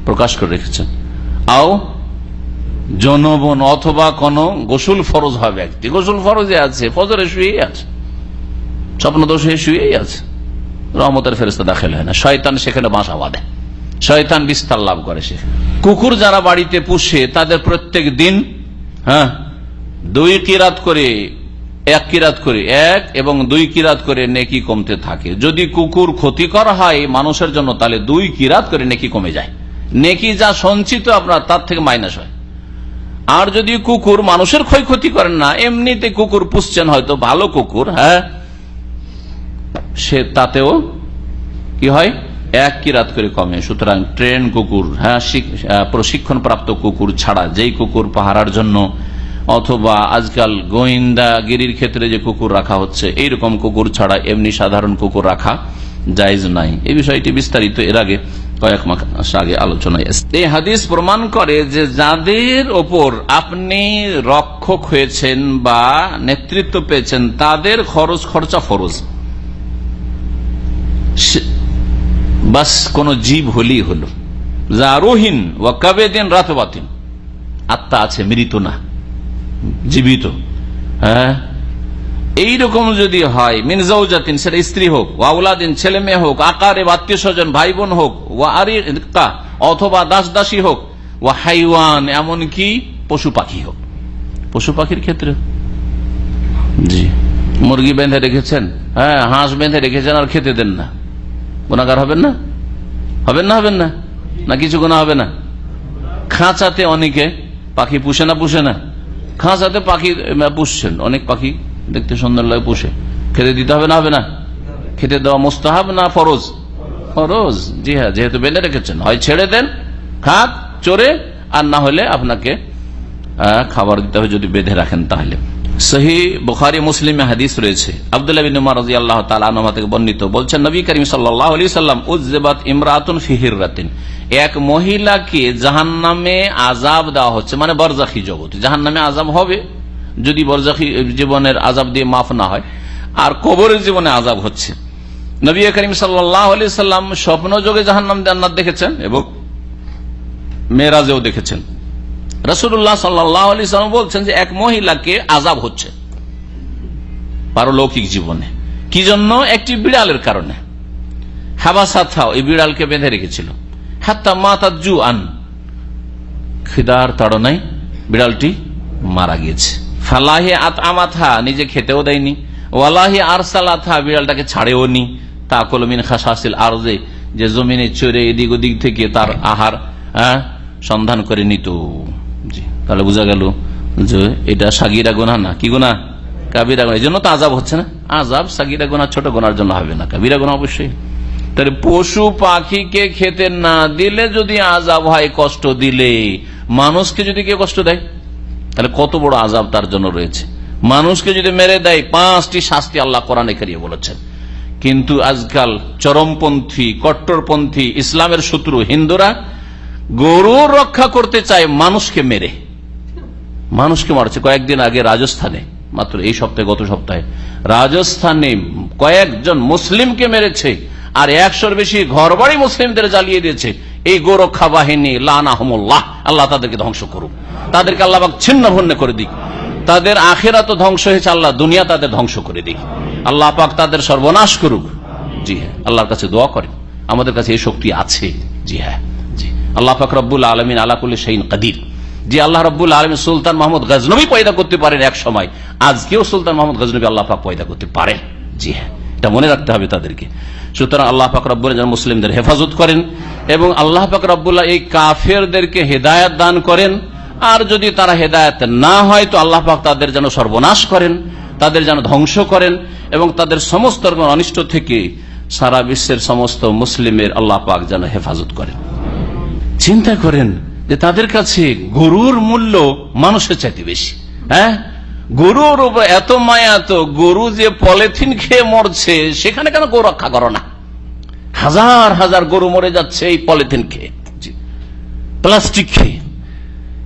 প্রকাশ করে রেখেছেন আও জনবন, অথবা কোন গোসুল ফরজ হয় ব্যক্তি গোসুল ফরজে আছে, ফজরে শুয়েই আছে। স্বপ্ন দোষ হয়ে শুয়েই আছে। রহমতের ফেরস্তা দাখিল হয় না। শয়তান সেখানে বাসা বাঁধে শয়তান বিস্তার লাভ করে সেখানে। কুকুর যারা বাড়িতে পুষে, তাদের প্রত্যেক দিন হ্যাঁ দুই কিরাত করে, এক কিরাত করে এক এবং দুই কিরাত করে নেকি কমতে থাকে। যদি কুকুর ক্ষতিকর হয় মানুষের জন্য, তাহলে দুই কিরাত করে নেকি কমে যায়। নেকি যা সঞ্চিত আপনার, তার থেকে মাইনাস হয়। আর যদি কুকুর মানুষের ক্ষয়ক্ষতি করেন না, এমনিতে কুকুর পুষছেন হয়তো ভালো কুকুর হ্যাঁ সে তাতেও কি হয়? এক কিরাত করে কমে। সুতরাং ট্রেন, কুকুর হ্যাঁ প্রশিক্ষণ প্রাপ্ত কুকুর ছাড়া যেই কুকুর পাহারার জন্য অথবা আজকাল গোয়েন্দাগিরির ক্ষেত্রে যে কুকুর রাখা হচ্ছে, এইরকম কুকুর ছাড়া এমনি সাধারণ কুকুর রাখা জায়জ নাই। এই বিষয়টি বিস্তারিত এর আগে কয়েক মাস আগে আলোচনায় এই হাদিস প্রমাণ করে যে যাদের ওপর আপনি রক্ষক হয়েছেন বা নেতৃত্ব পেয়েছেন, তাদের খরচ খরচা ফরজ। বাস কোন জীব হলেই হলো। রোহিন ও রাত রাতবাতিন আত্মা আছে, মৃত না। জীবিত। হ্যাঁ? এইরকম যদি হয় মিনজাউজাতিন সেটা স্ত্রী হোক ওয়াউলাদিন ছেলে মেয়ে হোক, আকারে আত্মীয় স্বজন ভাই বোন হোক, ওয়া আরিকা অথবা দাস দাসী হোক ও হাইওয়ান, এমনকি পশু পাখি হোক। পশু পাখির ক্ষেত্রে। জি। মুরগি বেঁধে রেখেছেন। হ্যাঁ হাঁস বেঁধে রেখেছেন আর খেতে দেন না। গুণাগার হবেন না? হবেন না হবেন না? না কিছু গোনা হবে না? খাঁচাতে অনেকে পাখি পুষে না পুষে না? খাঁচাতে পাখি পুষছেন। অনেক পাখি দেখতে সুন্দর লাগে পুষে। খেতে দিতে হবে না হবে না? খেতে দেওয়া মোস্তাহাব না ফরজ? ফরজ। জি হ্যাঁ যেহেতু বেঁধে রেখেছেন। হয় ছেড়ে দেন, খাক চোরে আর না হলে আপনাকে খাবার দিতে হবে যদি বেঁধে রাখেন তাহলে। সহি বুখারি মুসলিমে হাদিস রয়েছে। আবদুল্লাহ বিন উমর রাদিয়াল্লাহু তাআলা আনহু থেকে বর্ণিত। বলছেন, নবী করিম সাল্লাল্লাহু আলাইহি সাল্লাম উযজিবাত ইমরাতুন ফি হিররাতিন। এক মহিলাকে জাহান্নামে আযাব দেওয়া হচ্ছে মানে বরজাখি জগৎ জাহান্নামে আযাব হবে, যদি বরজাখি জীবনের আযাব দিয়ে মাফ না হয়, আর কবরের জীবনে আযাব হচ্ছে। নবী করিম সাল্লাহ আলি সাল্লাম স্বপ্ন যোগে জাহান্নাম জান্নাত দেখেছেন এবং মেয়েরাজেও দেখেছেন। রসুল্লাহ সাল্লাম বলছেন যে এক মহিলাকে আজাব হচ্ছে পারলৌকিক জীবনে। কি জন্য? একটি বিড়ালের কারণে। হাবাসাথা ওই বিড়ালকে বেঁধে রেখেছিল। হাত্তা মাতা জু আন খিদার তাড়নায় বিড়ালটি মারা গিয়েছে। ফালাহি আত আমাথা নিজে খেতেও দেয়নি। ওয়ালাহি আরসালাথা বিড়ালটাকে ছাড়েও নি। তা কলমিন খাসাসিল আরজে যে জমিনে চড়ে এদিক ওদিক থেকে তার আহার হ্যাঁ, সন্ধান করে নিত। তাহলে বোঝা গেল যে এটা সাগিরা গোনা না। কি গোনা কাবিরা গোনা এই জন্য তো আজাব হচ্ছে না। আজাব সাগিরা গোনা ছোট গোনার জন্য হবে না। কাবিরা গোনা অবশ্যই। তাহলে পশু পাখিকে খেতে না দিলে যদি আজাব হয়, কষ্ট দিলে, মানুষকে যদি কেউ কষ্ট দেয়? তাহলে কত বড় আজাব তার জন্য রয়েছে। মানুষকে যদি মেরে দেয়, পাঁচটি শাস্তি আল্লাহ কোরআনে কারিয়ে বলেছেন। কিন্তু আজকাল চরমপন্থী, কট্টরপন্থী, ইসলামের শত্রু হিন্দুরা গরু রক্ষা করতে চায় মানুষকে মেরে। মানুষকে মারছে কয়েকদিন আগে রাজস্থানে, মাত্র এই সপ্তাহে, গত সপ্তাহে। রাজস্থানে কয়েকজন মুসলিমকে মেরেছে আর একশোর বেশি ঘরবাড়ি মুসলিমদের জ্বালিয়ে দিয়েছে। এই গোরক্ষা বাহিনী, লানাহমুল্লাহ, আল্লাহ তাদেরকে ধ্বংস করুক। তাদেরকে আল্লাহ ছিন্ন ভন্য করে দিক। তাদের আখেরা তো ধ্বংস হয়েছে, আল্লাহ দুনিয়া তাদের ধ্বংস করে দিক। আল্লাহ পাক তাদের সর্বনাশ করুক। জি হ্যাঁ আল্লাহর কাছে দোয়া করে আমাদের কাছে এই শক্তি আছে। জি হ্যাঁ। আল্লাহ পাক রব্বুল আলমিন আলাকুল্লি শাহিন কাদির। যে আল্লাহ রব্বুল আলম সুলতান মোহাম্মদ গজনবী পয়দা করতে পারেন এক সময়, আজকেও সুলতান মোহাম্মদ গজনবী আল্লাহ পাক পয়দা করতে পারেন। জি হ্যাঁ এটা মনে রাখতে হবে তাদেরকে। সুতরাং আল্লাহ পাক রব্বুল যেন মুসলিমদের হেফাজত করেন এবং আল্লাহ পাক রব্বুল্লাহ এই কাফেরদেরকে হেদায়ত দান করেন। আর যদি তারা হেদায়ত না হয়, তো আল্লাহ পাক তাদের যেন সর্বনাশ করেন, তাদের যেন ধ্বংস করেন এবং তাদের সমস্ত অনিষ্ট থেকে সারা বিশ্বের সমস্ত মুসলিমের আল্লাহ পাক যেন হেফাজত করেন। চিন্তা করেন যে তাদের কাছে গরুর মূল্য মানুষের চাইতে বেশি হ্যাঁ? গরুর উপর এত মায়া, তো গরু যে পলিথিন খেয়ে মরছে, সেখানে কেন গরু রক্ষা করো না? হাজার হাজার গরু মরে যাচ্ছে এই পলিথিন খেয়ে। প্লাস্টিক খেয়ে।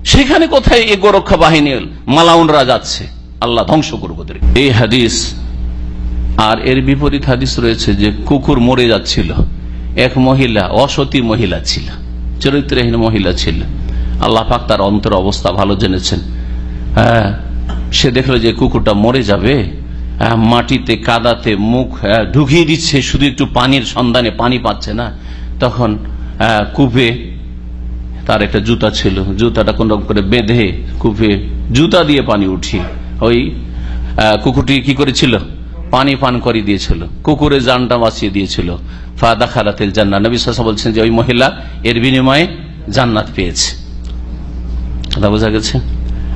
সেখানে কোথায় এই গোরক্ষা বাহিনী মালাউনরা যাচ্ছে। আল্লাহ ধ্বংস করব ওদের। এই হাদিস, আর এর বিপরীত হাদিস রয়েছে যে কুকুর মরে যাচ্ছিল। এক মহিলা, অসতী মহিলা ছিল। চরিত্রহীন মহিলা ছিল। আল্লাহ পাক তার অন্তর অবস্থা ভালো জেনেছেন। হ্যাঁ সে দেখল যে কুকুরটা মরে যাবে। হ্যাঁ, মাটিতে কাদাতে মুখ হ্যাঁ, ঢুকিয়ে দিচ্ছে শুধু একটু পানির সন্ধানে পানি পাচ্ছে না। তখন হ্যাঁ, কূপে তার একটা জুতা ছিল। জুতাটা কোন রকম করে বেঁধে কূপে জুতা দিয়ে পানি উঠিয়ে ওই কুকুরটি কি করেছিল? পানি পান করে দিয়েছিল, কুকুরের জানটা বাঁচিয়ে দিয়েছিল। ফাদা খালাতেল জান্নাত নবী সাসা বলছেন যে, ওই মহিলা এর বিনিময়ে জান্নাত পেয়েছে। কথা বোঝা গেছে?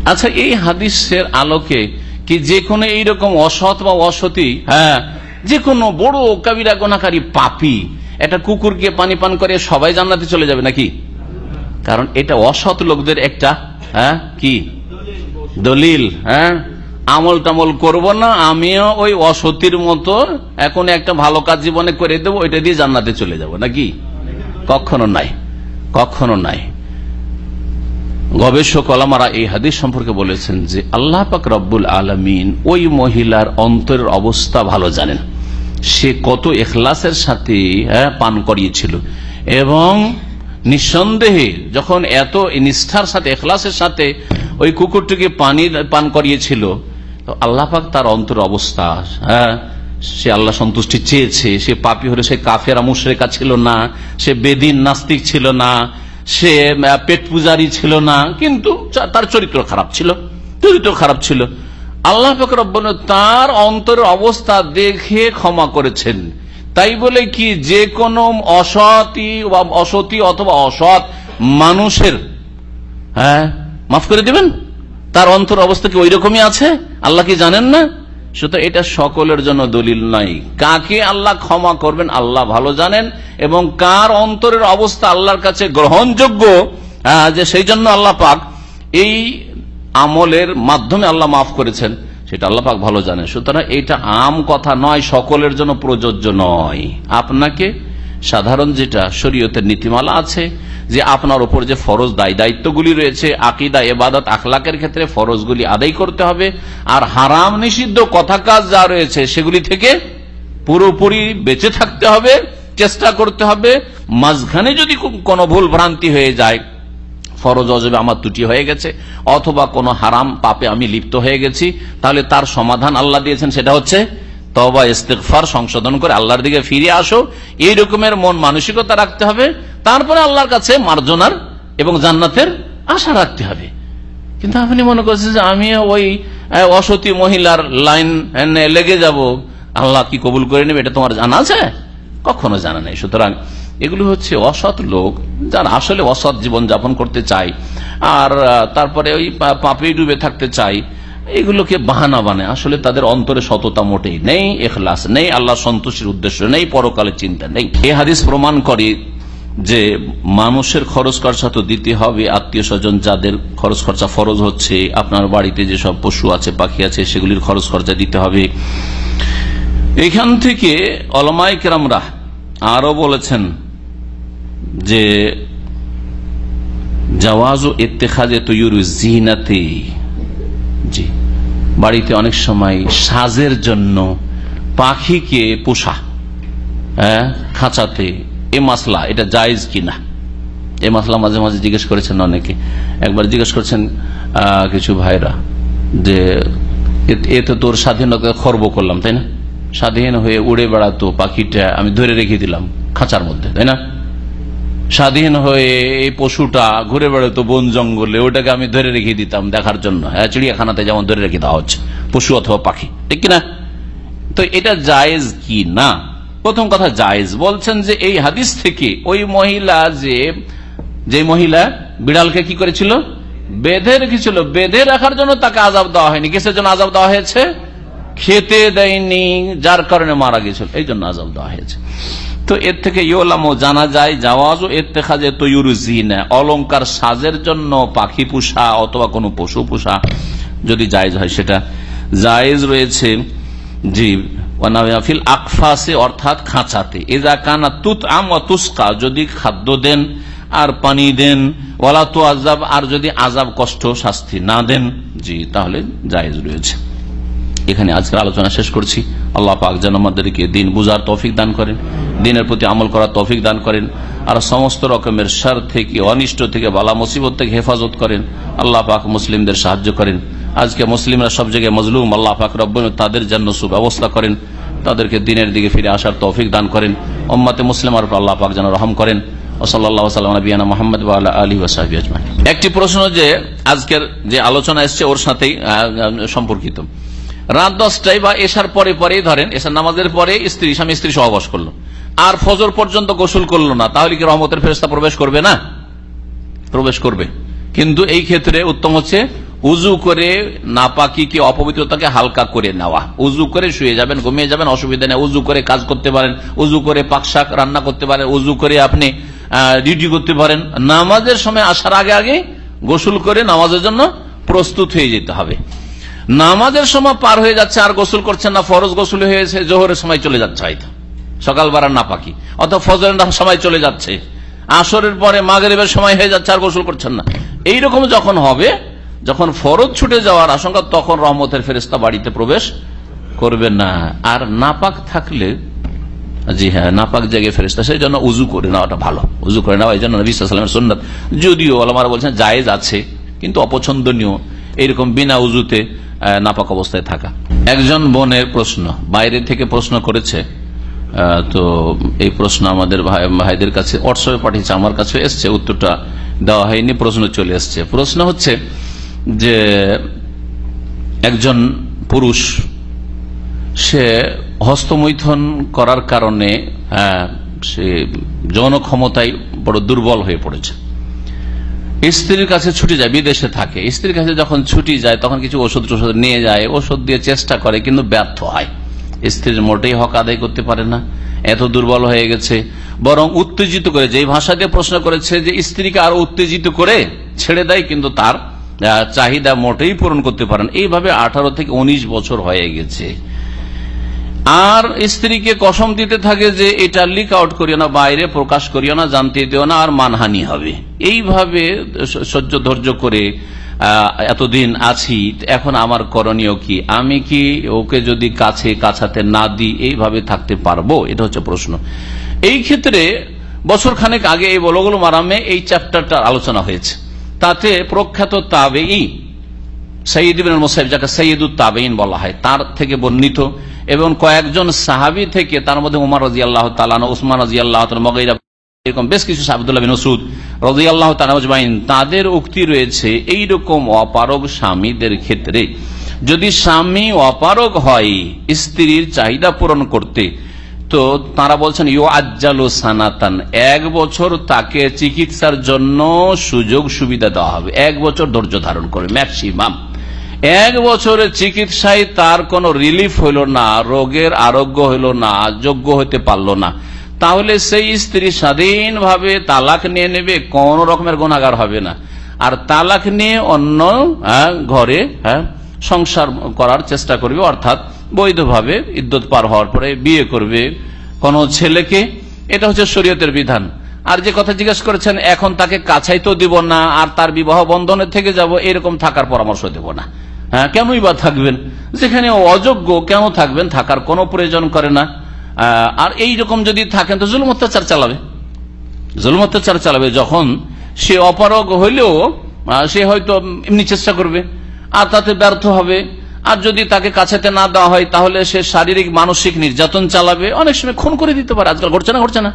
আচ্ছা এই হাদিসের আলোকে কি যে কোনো এইরকম অসৎ বা অসতি হ্যাঁ যে কোনো বড় কাবিরা গোনাকারী পাপি, একটা কুকুরকে পানি পান করে সবাই জান্নাতে চলে যাবে নাকি? কারণ এটা অসৎ লোকদের একটা হ্যাঁ কি? দলিল হ্যাঁ? আমল টামল করব না আমিও ওই অসতির মতো এখন একটা ভালো কাজ জীবনে করে দেবো ওইটা দিয়ে জান্নাতে চলে যাব নাকি? কখনো নাই কখনো নাই। গবেষক আলামারা এই হাদিস সম্পর্কে বলেছেন যে আল্লাহ পাক রব্বুল আলমিন ওই মহিলার অন্তরের অবস্থা ভালো জানেন। সে কত এখলাসের সাথে হ্যাঁ, পান করিয়েছিল। এবং নিঃসন্দেহে যখন এত নিষ্ঠার সাথে এখলাসের সাথে ওই কুকুরটিকে পানি পান করিয়েছিল তো আল্লাহ পাক তার অন্তর অবস্থা হ্যাঁ? সে আল্লাহ সন্তুষ্টি চেয়েছে, সে পাপি হলে সে কাফেরা, মুশরেকা ছিল না, সে বেদিন নাস্তিক ছিল না, সে পেট পূজারি ছিল না, কিন্তু তার চরিত্র খারাপ ছিল, চরিত্র খারাপ ছিল। আল্লাহ পাক রব্বুল তার অন্তরের অবস্থা দেখে ক্ষমা করেছেন। তাই বলে কি, যে কোনো অসতি অসতি অথবা অসৎ মানুষের হ্যাঁ মাফ করে দিবেন? তার অন্তর অবস্থা কি ওই রকমই আছে? আল্লাহ কি জানেন না? সুতরাং এটা সকলের জন্য দলিল নাই। কাকে আল্লাহ ক্ষমা করবেন আল্লাহ ভালো জানেন এবং কার অন্তরের অবস্থা আল্লাহর কাছে গ্রহণযোগ্য আহ, যে সেই জন্য আল্লাহ পাক এই আমলের মাধ্যমে আল্লাহ মাফ করেছেন সেটা আল্লাহ পাক ভালো জানেন। সুতরাং এটা আম কথা নয় সকলের জন্য প্রযোজ্য নয়। আপনাকে সাধারণ যেটা শরীয়তের নীতিমালা আছে যে আপনার উপর যে ফরজ দায় দায়িত্বগুলি রয়েছে, আকিদা এবাদত আখলাকের ক্ষেত্রে ফরজগুলি আদায় করতে হবে। আর হারাম নিষিদ্ধ কথা কাজ যা রয়েছে সেগুলি থেকে পুরোপুরি বেঁচে থাকতে হবে, চেষ্টা করতে হবে। মাঝখানে যদি কোনো ভুল ভ্রান্তি হয়ে যায়, ফরজ অজবে আমার ত্রুটি হয়ে গেছে, অথবা কোনো হারাম পাপে আমি লিপ্ত হয়ে গেছি, তাহলে তার সমাধান আল্লাহ দিয়েছেন, সেটা হচ্ছে তবা ইস্তেকফার সংশোধন করে আল্লাহর দিকে ফিরে আসো। এই রকমের মন মানসিকতা রাখতে হবে। তারপরে আল্লাহর কাছে মার্জনার এবং জান্নাতের আশা রাখতে হবে। কিন্তু আপনি মনে করছেন যে আমি ওই অসতী মহিলার লাইন লেগে যাব। আল্লাহ কি কবুল করে নেবে এটা তোমার জানা আছে? কখনো জানা নেই। সুতরাং এগুলো হচ্ছে অসৎ লোক যারা আসলে অসৎ জীবন যাপন করতে চায়। আর তারপরে ওই পা- পাপে ডুবে থাকতে চাই এগুলোকে বাহানা বানায়। আসলে তাদের অন্তরে সততা মোটেই নেই, এখলাস নেই, আল্লাহ সন্তোষের উদ্দেশ্য নেই পরকালের চিন্তা নেই। এ হাদিস প্রমাণ করে যে মানুষের খরচ খরচা তো দিতে হবে, আত্মীয় স্বজন যাদের খরচ খরচা ফরজ হচ্ছে, আপনার বাড়িতে যেসব পশু আছে, পাখি আছে, সেগুলির খরচ খরচা দিতে হবে। এখান থেকে অলমাই কেরামরা আরও বলেছেন যে, জাওয়াজ ও ইত্তেখাজে তৈর জিনাতে জি। বাড়িতে অনেক সময় সাজের জন্য পাখিকে পোষা হ্যাঁ খাঁচাতে। এ মাসলা, এটা জায়েজ কিনা? এ মাসলা মাঝে মাঝে জিজ্ঞেস করেছেন অনেকে। একবার জিজ্ঞেস করছেন কিছু ভাইরা, যে এ- তো তোর স্বাধীনতা খর্ব করলাম, তাই না? স্বাধীন হয়ে উড়ে বেড়াতো পাখিটা, আমি ধরে রেখে দিলাম খাঁচার মধ্যে, তাই না? স্বাধীন হয়ে এই পশুটা ঘুরে বেড়াতো বন জঙ্গলে, ওটাকে আমি ধরে রেখে দিতাম দেখার জন্য। হ্যাঁ চিড়িয়াখানাতে যেমন ধরে রেখে দেওয়া হচ্ছে, পশু অথবা পাখি। ঠিক কিনা? তো এটা জায়েজ কি না? প্রথম কথা জায়েজ। বলছেন যে এই হাদিস থেকে ওই মহিলা যে যে মহিলা বিড়ালকে কি করেছিল? বেঁধে রেখেছিল। বেঁধে রাখার জন্য তাকে আজাব দেওয়া হয়নি। কিসের জন্য আজাব দেওয়া হয়েছে? খেতে দেয়নি, যার কারণে মারা গেছিল। এই জন্য আজাব দেওয়া হয়েছে। তো এর থেকে ইয়োলামও জানা যায় জাওয়াজ যে তৈরুজিনা অলঙ্কার সাজের জন্য পাখি পোষা অথবা কোনো পশু পোষা যদি জায়েজ হয় সেটা জায়েজ রয়েছে। জি ওয়ানাফিল আকফাসে অর্থাৎ খাঁচাতে। এজা কানা তুত আম তুস্কা, যদি খাদ্য দেন আর পানি দেন, ওয়ালা তো আজাব আর যদি আজাব কষ্ট, শাস্তি না দেন, জি, তাহলে জায়েজ রয়েছে। এখানে আজকের আলোচনা শেষ করছি। আল্লাহ পাক যেন আমাদেরকে দিন বুঝার তৌফিক দান করেন, দিনের প্রতি আমল করার তৌফিক দান করেন, আর সমস্ত রকমের সার থেকে, অনিষ্ট থেকে, বালা মুসিবত থেকে হেফাজত করেন। আল্লাহ পাক মুসলিমদের সাহায্য করেন। আজকে মুসলিমরা সব জায়গায় মজলুম। আল্লাহ পাক রব্ব তাদের জন্য সুব্যবস্থা করেন। তাদেরকে দিনের দিকে ফিরে আসার তৌফিক দান করেন। ওম্মাতে মুসলিমার উপর আল্লাহ পাক যেন রহম করেন। একটি প্রশ্ন যে, আজকের যে আলোচনা এসছে ওর সাথেই সম্পর্কিত। রাত দশটায় বা এসার পরে পরেই ধরেন এসার নামাজের পরে স্ত্রী, স্বামী, স্ত্রী সহবাস করল। আর ফজর পর্যন্ত গোসল করল না, তাহলে কি রহমতের ফেরস্তা প্রবেশ করবে না? প্রবেশ করবে। কিন্তু এই ক্ষেত্রে উত্তম হচ্ছে উজু করে নাপাকিকে, অপবিত্রতাকে হালকা করে নেওয়া। উজু করে শুয়ে যাবেন, ঘুমিয়ে যাবেন, অসুবিধা নেই। উজু করে কাজ করতে পারেন, উজু করে পাকশাক রান্না করতে পারেন, উজু করে আপনি ডিউটি করতে পারেন। নামাজের সময় আসার আগে আগে গোসল করে নামাজের জন্য প্রস্তুত হয়ে যেতে হবে। নামাজের সময় পার হয়ে যাচ্ছে, আর গোসল করছেন না, ফরজ গোসল হয়েছে জোহরের সময় চলে যাচ্ছে হয়তো সকাল বারার না পাকি অথবা ফজরের সময় চলে যাচ্ছে। আসরের পরে মাগরেবের সময় হয়ে যাচ্ছে, আর গোসল করছেন না। এইরকম যখন হবে, যখন ফরজ ছুটে যাওয়ার আশঙ্কা, তখন রহমতের ফেরিস্তা বাড়িতে প্রবেশ করবে না। আর নাপাক থাকলে, জি হ্যাঁ নাপাক জায়গায় ফেরিস্তা সেই জন্য উজু করে নেওয়াটা ভালো। উজু করে নেওয়া, এই জন্য সাল্লামের সুন্নত। যদিও আলমারা বলছেন জায়েজ আছে, কিন্তু অপছন্দনীয়। এইরকম বিনা উজুতে নাপাক অবস্থায় থাকা। একজন বোনের প্রশ্ন, বাইরে থেকে প্রশ্ন করেছে তো এই প্রশ্ন আমাদের ভাই, ভাইদের কাছে, হোয়াটসঅ্যাপে পাঠিয়েছে, আমার কাছে এসছে, উত্তরটা দেওয়া হয়নি, প্রশ্ন চলে এসছে। প্রশ্ন হচ্ছে যে একজন পুরুষ, সে হস্তমৈথন করার কারণে সে যৌন ক্ষমতায় বড় দুর্বল হয়ে পড়েছে। স্ত্রীর কাছে ছুটি যায়, বিদেশে থাকে। স্ত্রীর কাছে যখন ছুটি যায়, তখন কিছু ওষুধ টষুধ নিয়ে যায়, ওষুধ দিয়ে চেষ্টা করে, কিন্তু ব্যর্থ হয়। স্ত্রীর মোটেই হক আদায় করতে পারে না। এত দুর্বল হয়ে গেছে। বরং উত্তেজিত করে যে ভাষা দিয়ে প্রশ্ন করেছে যে, স্ত্রীকে আরও উত্তেজিত করে ছেড়ে দেয়, কিন্তু তার চাহিদা মোটেই পূরণ করতে পারেন এইভাবে আঠারো থেকে ১৯ বছর হয়ে গেছে। আর স্ত্রীকে কসম দিতে থাকে যে এটা লিক আউট করিও না, বাইরে প্রকাশ করিও না, জানতে দিও না, আর মানহানি হবে। এইভাবে সহ্য ধৈর্য করে এতদিন আছি, এখন আমার করণীয় কি? আমি কি ওকে যদি কাছে কাছাতে না দিই, এইভাবে থাকতে পারব? এটা হচ্ছে প্রশ্ন। এই ক্ষেত্রে বছর খানেক আগে এই বলগুলো মারামে এই চ্যাপ্টারটার আলোচনা হয়েছে। তাতে প্রখ্যাত তাবেই সৈয়দ ইবিন মোসাইব, যাকে সৈয়দুল তাবেইন বলা হয়, তার থেকে বর্ণিত। এবং কয়েকজন সাহাবি থেকে, তার মধ্যে উমার রাজি আল্লাহ তালান ওসমান রাজি আল্লাহ মগৈরা এরকম বেশ কিছু সাহাবুল্লাহ বিন ওসুদ রাজি আল্লাহ তালাজমাইন তাদের উক্তি রয়েছে, এইরকম অপারগ স্বামীদের ক্ষেত্রে যদি স্বামী অপারগ হয়, স্ত্রীর চাহিদা পূরণ করতে, তো তারা বলছেন ইউ আজ্জালু সানাতান, এক বছর তাকে চিকিৎসার জন্য সুযোগ সুবিধা দেওয়া হবে। এক বছর ধৈর্য ধারণ করে ম্যাক্সিমাম। এক বছরের চিকিৎসায় তার কোনো রিলিফ হইল না রোগের আরোগ্য হইল না যোগ্য হতে পারল না। তাহলে সেই স্ত্রী স্বাধীনভাবে তালাক নিয়ে নেবে কোন রকমের গুণাগার হবে না। আর তালাক নিয়ে অন্য হ্যাঁ, ঘরে হ্যাঁ, সংসার করার চেষ্টা করবে অর্থাৎ বৈধভাবে ইদ্যুৎ পার হওয়ার পরে বিয়ে করবে কোন ছেলেকে। এটা হচ্ছে শরীয়তের বিধান। আর যে কথা জিজ্ঞেস করেছেন এখন তাকে কাছাই তো দিব না আর তার বিবাহ বন্ধনে থেকে যাব এরকম থাকার পরামর্শ দেব না। হ্যাঁ কেনই বা থাকবেন? যেখানে অযোগ্য কেন থাকবেন? থাকার কোনো প্রয়োজন করে না। আর এই রকম যদি থাকেন, তো জুলুম অত্যাচার চালাবে। জুলুম অত্যাচার চালাবে যখন সে অপারগ হইলেও সে হয়তো এমনি চেষ্টা করবে, আর তাতে ব্যর্থ হবে। আর যদি তাকে কাছেতে না দেওয়া হয়, তাহলে সে শারীরিক, মানসিক নির্যাতন চালাবে। অনেক সময় খুন করে দিতে পারে। আজকাল ঘটছে না ঘটছে না।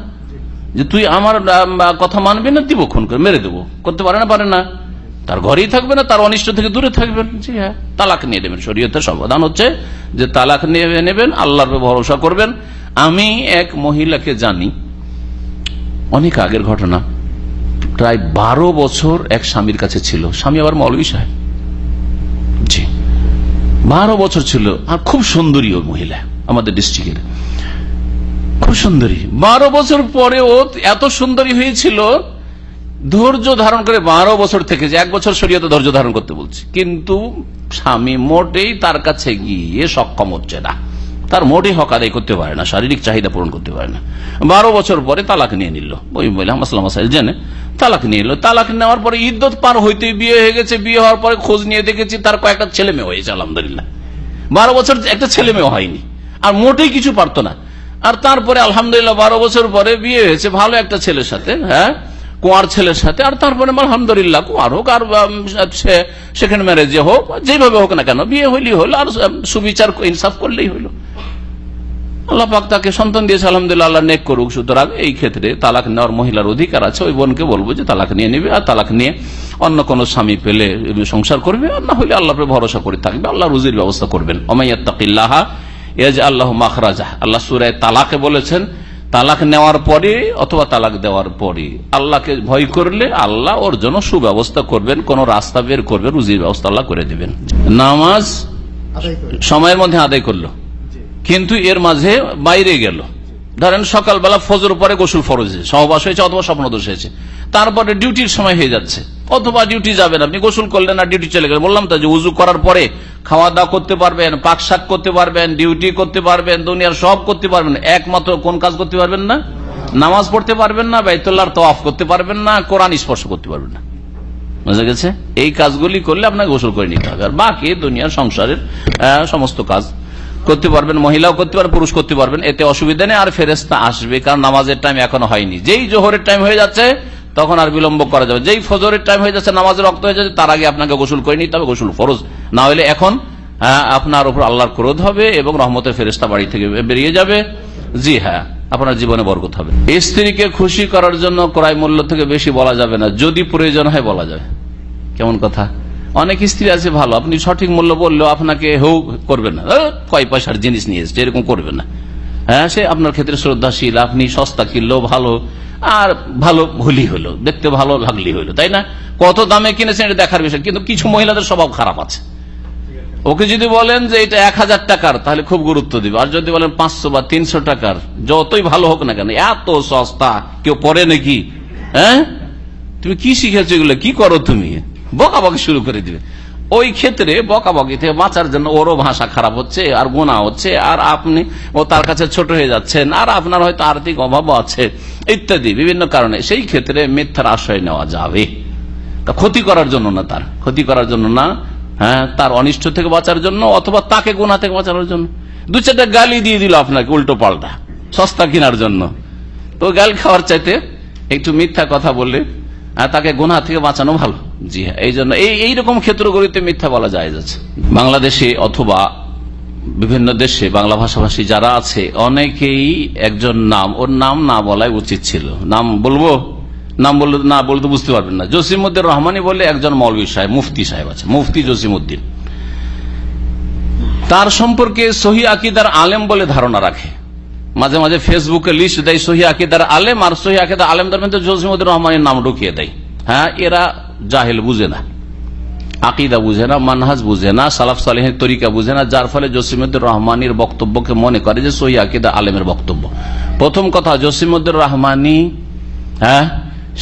যে তুই আমার কথা মানবি না, দিব খুন করে, মেরে দেবো। করতে পারে না পারে না। তার ঘরেই থাকবে না তার অনিষ্ট থেকে দূরে থাকবেন। জি হ্যাঁ তালাক নিয়ে নেবেন। শরীয়তের সমাধান হচ্ছে যে তালাক নিয়ে নেবেন, আল্লাহর ভরসা করবেন। আমি এক মহিলাকে জানি, অনেক আগের ঘটনা, প্রায় বারো বছর এক স্বামীর কাছে ছিল। স্বামী আবার মৌলবী সাহেব। জি, বারো বছর ছিল। আর খুব সুন্দরী ওই মহিলা, আমাদের ডিস্ট্রিক্টের। খুব সুন্দরী। বারো বছর পরেও এত সুন্দরী হয়েছিল ধৈর্য ধারণ করে বারো বছর থেকে যে এক বছর শরীয়তে ধৈর্য ধারণ করতে বলছি। কিন্তু স্বামী মোটেই তার কাছে গিয়ে সক্ষম হচ্ছে না। তার মোটেই হক আদায় করতে পারে না, শারীরিক চাহিদা পূরণ করতে পারে না। বারো বছর পরে তালাক নিয়ে নিল। ওই মহিলা জেনে, তালাক নিয়ে নিল তালাক নেওয়ার পরে ইদ্যত পার হইতে বিয়ে হয়ে গেছে। বিয়ে হওয়ার পরে খোঁজ নিয়ে দেখেছি তার কয়েকটা ছেলে মেয়ে হয়েছে, আলহামদুলিল্লাহ। বারো বছর একটা ছেলে মেয়ে হয়নি। আর মোটেই কিছু পারতো না। আর তারপরে আলহামদুলিল্লাহ বারো বছর পরে বিয়ে হয়েছে ভালো একটা ছেলের সাথে হ্যাঁ? কুয়ার ছেলের সাথে, আর তারপরে আলহামদুলিল্লাহ কুয়ার হোক, আর সেকেন্ড ম্যারেজে হোক, যেভাবে হোক না কেন, বিয়ে হইলেই হলো, আর সুবিচার ইনসাফ করলেই হইল। আল্লাহ পাক তাকে সন্তান দিয়েছে, আলহামদুলিল্লাহ, আল্লাহ নেক করুক। সুতরাং এই ক্ষেত্রে তালাক নেওয়ার মহিলার অধিকার আছে। ওই বোনকে বলব যে তালাক নিয়ে নেবে, আর তালাক নিয়ে অন্য কোন স্বামী পেলে সংসার করবে, আর না হলে আল্লাহ ভরসা করে থাকবে। আল্লাহ রুজির ব্যবস্থা করবেন। অমাইয়াত্তাকিল্লাহা এজ আল্লাহ মাখরাজা আল্লাহ সুরায় তালাকে বলেছেন তালাক নেওয়ার পরে অথবা তালাক দেওয়ার পরে আল্লাহকে ভয় করলে আল্লাহ ওর জন্য সুব্যবস্থা করবেন কোন রাস্তা বের করবেন রুজির ব্যবস্থা আল্লাহ করে দেবেন। নামাজ সময়ের মধ্যে আদায় করল। কিন্তু এর মাঝে বাইরে গেল। ধরেন সকালবেলা ফজর পরে গোসল ফরজ সহবাস হয়েছে অথবা স্বপ্নদোষ হয়েছে। তারপরে ডিউটির সময় হয়ে যাচ্ছে। অথবা ডিউটি যাবেন, আপনি গোসল করলেন আর ডিউটি চলে গেলেন। বললাম তো যে উজু করার পরে খাওয়া দাওয়া করতে পারবেন পাক শাক করতে পারবেন, ডিউটি করতে পারবেন, দুনিয়ার সব করতে পারবেন। একমাত্র কোন কাজ করতে পারবেন না? নামাজ পড়তে পারবেন না বাইতুল্লাহ তফ করতে পারবেন না, কোরআন স্পর্শ করতে পারবেন না। বুঝা গেছে? এই কাজগুলি করলে আপনাকে গোসল করে নিতে হবে। আর বাকি দুনিয়ার সংসারের সমস্ত কাজ করতে পারবেন, মহিলাও করতে পারবেন, পুরুষ করতে পারবেন। এতে অসুবিধা নেই, আর ফেরেস্তা আসবে, কারণ নামাজের টাইম এখনও হয়নি। যেই জোহরের টাইম হয়ে যাচ্ছে তখন আর বিলম্ব করা যাবে যেই ফজরের টাইম হয়ে যাচ্ছে নামাজের রক্ত হয়ে যাচ্ছে, তার আগে আপনাকে গোসল করে নিতে হবে, গোসল ফরজ। না হলে এখন আপনার উপর আল্লাহর ক্রোধ হবে এবং রহমতের ফেরেস্তা বাড়ি থেকে বেরিয়ে যাবে। জি হ্যাঁ আপনার জীবনে বরকত হবে। স্ত্রীকে খুশি করার জন্য ক্রয় মূল্য থেকে বেশি বলা যাবে না। যদি প্রয়োজন হয়, বলা যাবে। কেমন কথা? অনেক স্ত্রী আছে ভালো। আপনি সঠিক মূল্য বললেও আপনাকে হেউ করবেন না। কয় পয়সার জিনিস নিয়ে এসছে, এরকম করবেন না। হ্যাঁ সে আপনার ক্ষেত্রে শ্রদ্ধাশীল, আপনি সস্তা কিনলো, ভালো, আর ভালো হলি হলো দেখতে ভালো লাগলি হলো তাই না? কত দামে কিনেছেন এটা দেখার বিষয়, কিন্তু কিছু মহিলাদের স্বভাব খারাপ আছে। ওকে যদি বলেন যে এটা এক হাজার টাকার, তাহলে খুব গুরুত্ব দিবে। আর যদি বলেন পাঁচশো বা তিনশো টাকার, যতই ভালো হোক না কেন, এত সস্তা, কেউ পরে নাকি? হ্যাঁ? তুমি কি শিখেছো এগুলো? কি করো তুমি? বকাবকি শুরু করে দিবে। ওই ক্ষেত্রে বকাবকি থেকে বাঁচার জন্য ওরও ভাষা খারাপ হচ্ছে আর গোনা হচ্ছে আর আপনি ও তার কাছে ছোট হয়ে যাচ্ছেন আর আপনার হয়তো আর্থিক অভাবও আছে ইত্যাদি বিভিন্ন কারণে। সেই ক্ষেত্রে মিথ্যার আশ্রয় নেওয়া যাবে। তা ক্ষতি করার জন্য না তার। ক্ষতি করার জন্য না হ্যাঁ তার অনিষ্ট থেকে বাঁচার জন্য অথবা তাকে গোনা থেকে বাঁচানোর জন্য। দু চারটা গালি দিয়ে দিল আপনাকে উল্টো পাল্টা সস্তা কেনার জন্য। তো গাল খাওয়ার চাইতে একটু মিথ্যা কথা বললে আহ, তাকে গোনা থেকে বাঁচানো ভালো। জি হ্যাঁ এই জন্য এই, এইরকম ক্ষেত্রগুলিতে মিথ্যা বলা যায় যাচ্ছে বাংলাদেশে অথবা বিভিন্ন দেশে বাংলা ভাষাভাষী যারা আছে, অনেকেই একজন নাম, ওর নাম না বলাই উচিত ছিল। নাম বলব? নাম বললে, না বলতে বুঝতে পারবেন না। জসিমুদ্দিন রহমানি বলে একজন মৌলবী সাহেব, মুফতি সাহেব আছে, মুফতি জসিমুদ্দিন তার সম্পর্কে সহি আকিদার আলেম বলে ধারণা রাখে। মাঝে মাঝে ফেসবুকে লিস্ট দেয় সহি আকিদার আলেম, আর সহি আকিদার আলেমদের মধ্যে জসিমুদ্দিন রহমানের নাম ঢুকিয়ে দেয়। হ্যাঁ এরা জাহেল বুঝে না, আকিদা বুঝে না, মানহাজ বুঝে না, সালাফ সালেহের তরিকা বুঝে না, যার ফলে জসিমুদ্দিন রহমানির বক্তব্যকে মনে করে যে সহি আকিদা আলেমের বক্তব্য। প্রথম কথা জসিমুদ্দিন রহমানি হ্যাঁ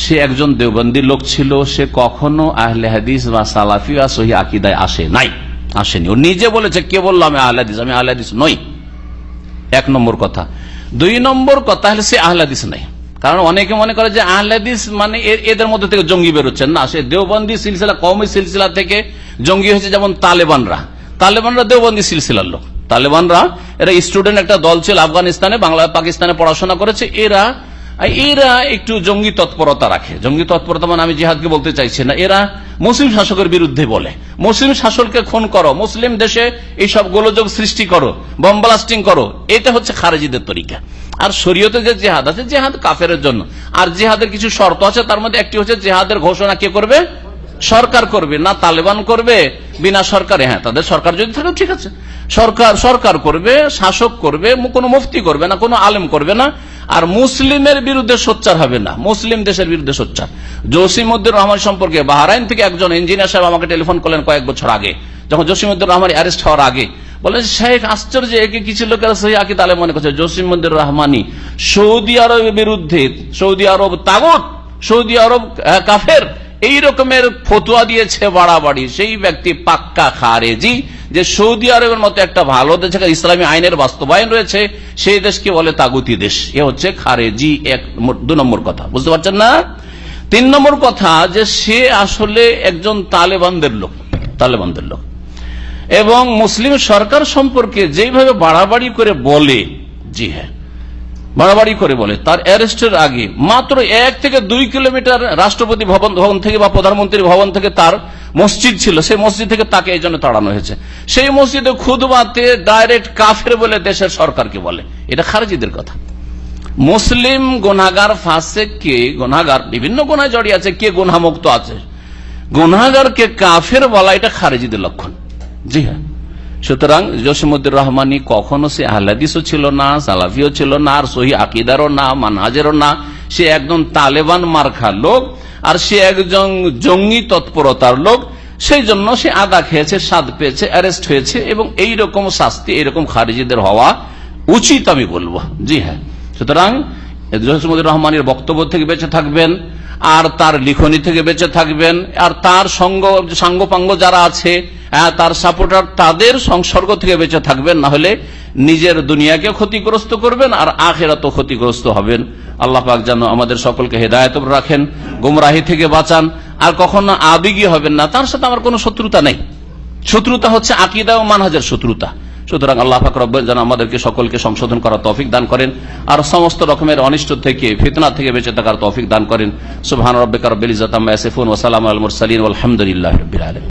সে একজন দেওবন্দি লোক ছিল, সে কখনো আহলে হাদিস বা সালাফি বা সহি আকিদায় আসে নাই, আসেনি। ও নিজে বলেছে, কে বলল আমি আহলে আমি আহলে নই। এক নম্বর কথা। দুই নম্বর কথা হলে সে আহলাদিস নাই। কারণ অনেকে মনে করে যে আহলাদিস মানে এদের মধ্যে থেকে জঙ্গি বেরোচ্ছেন। না, সে দেওবন্দি সিলসিলা কৌমি সিলসিলা থেকে জঙ্গি হয়েছে যেমন তালেবানরা। তালেবানরা দেওবন্দি সিলসিলার লোক। তালেবানরা, এরা স্টুডেন্ট একটা দল ছিল আফগানিস্তানে, বাংলা পাকিস্তানে পড়াশোনা করেছে। এরা এরা একটু জঙ্গি তৎপরতা রাখে। জঙ্গি তৎপরতা মানে আমি জিহাদকে বলতে চাইছি না। এরা মুসলিম শাসকের বিরুদ্ধে বলে। মুসলিম শাসককে খুন করো। মুসলিম দেশে এইসব গোলযোগ সৃষ্টি করো। বম ব্লাস্টিং করো। এটা হচ্ছে খারেজিদের তরিকা। আর শরীয়তে যে জেহাদ আছে, জেহাদ কাফের জন্য। আর জেহাদের কিছু শর্ত আছে, তার মধ্যে একটি হচ্ছে জেহাদের ঘোষণা কে করবে? সরকার করবে। না তালেবান করবে, বিনা সরকারে। হ্যাঁ তাদের সরকার যদি থাকে ঠিক আছে। সরকার সরকার করবে, শাসক করবে, কোনো মুফতি করবে না, কোনো আলেম করবে না। আর মুসলিমের বিরুদ্ধে সোচ্চার হবে না। মুসলিম দেশের বিরুদ্ধে সোচ্চার। জসিমুদ্দিন রহমান সম্পর্কে বাহারাইন থেকে একজন ইঞ্জিনিয়ার সাহেব আমাকে টেলিফোন করলেন কয়েক বছর আগে। যখন জসিমুদ্দিন রহমান অ্যারেস্ট হওয়ার আগে। বলেন শেখ, আশ্চর্য একে কিছু লোকেরা সেই আকি তালে মনে করছে জসিমুদ্দিন রহমানি সৌদি আরবের বিরুদ্ধে, সৌদি আরব তাগত, সৌদি আরব কাফের এই রকমের ফতুয়া দিয়েছে বাড়াবাড়ি। সেই ব্যক্তি পাক্কা খারেজি যে সৌদি আরবের মতো একটা ভালো দেশ ইসলামী আইনের বাস্তবায়ন রয়েছে, সেই দেশকে বলে তাগুতি দেশ। এ হচ্ছে খারেজি এক দু নম্বর কথা। বুঝতে পারছেন না? তিন নম্বর কথা যে সে আসলে একজন তালেবানদের লোক তালেবানদের লোক। এবং মুসলিম সরকার সম্পর্কে যেভাবে বাড়াবাড়ি করে বলে, জি হ্যাঁ বাড়াবাড়ি করে বলে। তার অ্যারেস্টের আগে মাত্র এক থেকে দুই কিলোমিটার রাষ্ট্রপতি ভবন ভবন থেকে বা প্রধানমন্ত্রী ভবন থেকে তার মসজিদ ছিল। সেই মসজিদ থেকে তাকে এই জন্য তাড়ানো হয়েছে। সেই মসজিদে খুদবাতে ডাইরেক্ট কাফের বলে দেশের সরকারকে বলে। এটা খারেজিদের কথা। মুসলিম গুনাগার ফাঁসে কে? গোনাগার বিভিন্ন গুনায় জড়িয়ে আছে। কে গুনামুক্ত আছে? গুনাগারকে কাফের বলা এটা খারেজিদের লক্ষণ। জি হ্যাঁ। সুতরাং জসিমুদ্দিন রহমানি কখনো সে আহ্লাদিসও ছিল না, সালাফিও ছিল না, আর সহি আকিদারও না, মানহাজেরও না। সে একজন তালেবান মার্খা লোক, আর সে একজন জঙ্গি তৎপরতার লোক। সেই জন্য সে আদা খেয়েছে, স্বাদ পেয়েছে, অ্যারেস্ট হয়েছে এবং এই রকম শাস্তি, এইরকম খারিজিদের হওয়া উচিত আমি বলব। জি হ্যাঁ। সুতরাং জসিমুদ্দিন রহমানের বক্তব্য থেকে বেঁচে থাকবেন। আর তার লিখনি থেকে বেঁচে থাকবেন, আর তার সঙ্গ, সাঙ্গপাঙ্গ যারা আছে তার সাপোর্টার তাদের সংসর্গ থেকে বেঁচে থাকবেন, না হলে নিজের দুনিয়াকে ক্ষতিগ্রস্ত করবেন আর আখেরাতও ক্ষতিগ্রস্ত হবেন। আল্লাহ পাক যেন আমাদের সকলকে হেদায়ত রাখেন, গুমরাহি থেকে বাঁচান, আর কখনো আবেগী হবেন না। তার সাথে আমার কোনো শত্রুতা নেই। শত্রুতা হচ্ছে আকিদা ও মানহাজের শত্রুতা। সুতরাং আল্লাহ ফাকর যেন আমাদেরকে সকলকে সংশোধন করার তৌফিক দান করেন। আর সমস্ত রকমের অনিষ্ট থেকে, ফিতনা থেকে বেঁচে থাকার তৌফিক দান করেন। সুবহান রব্বিকার রব্বিল ইজ্জাতি আম্মা ইয়াসিফুন ওয়া সালামু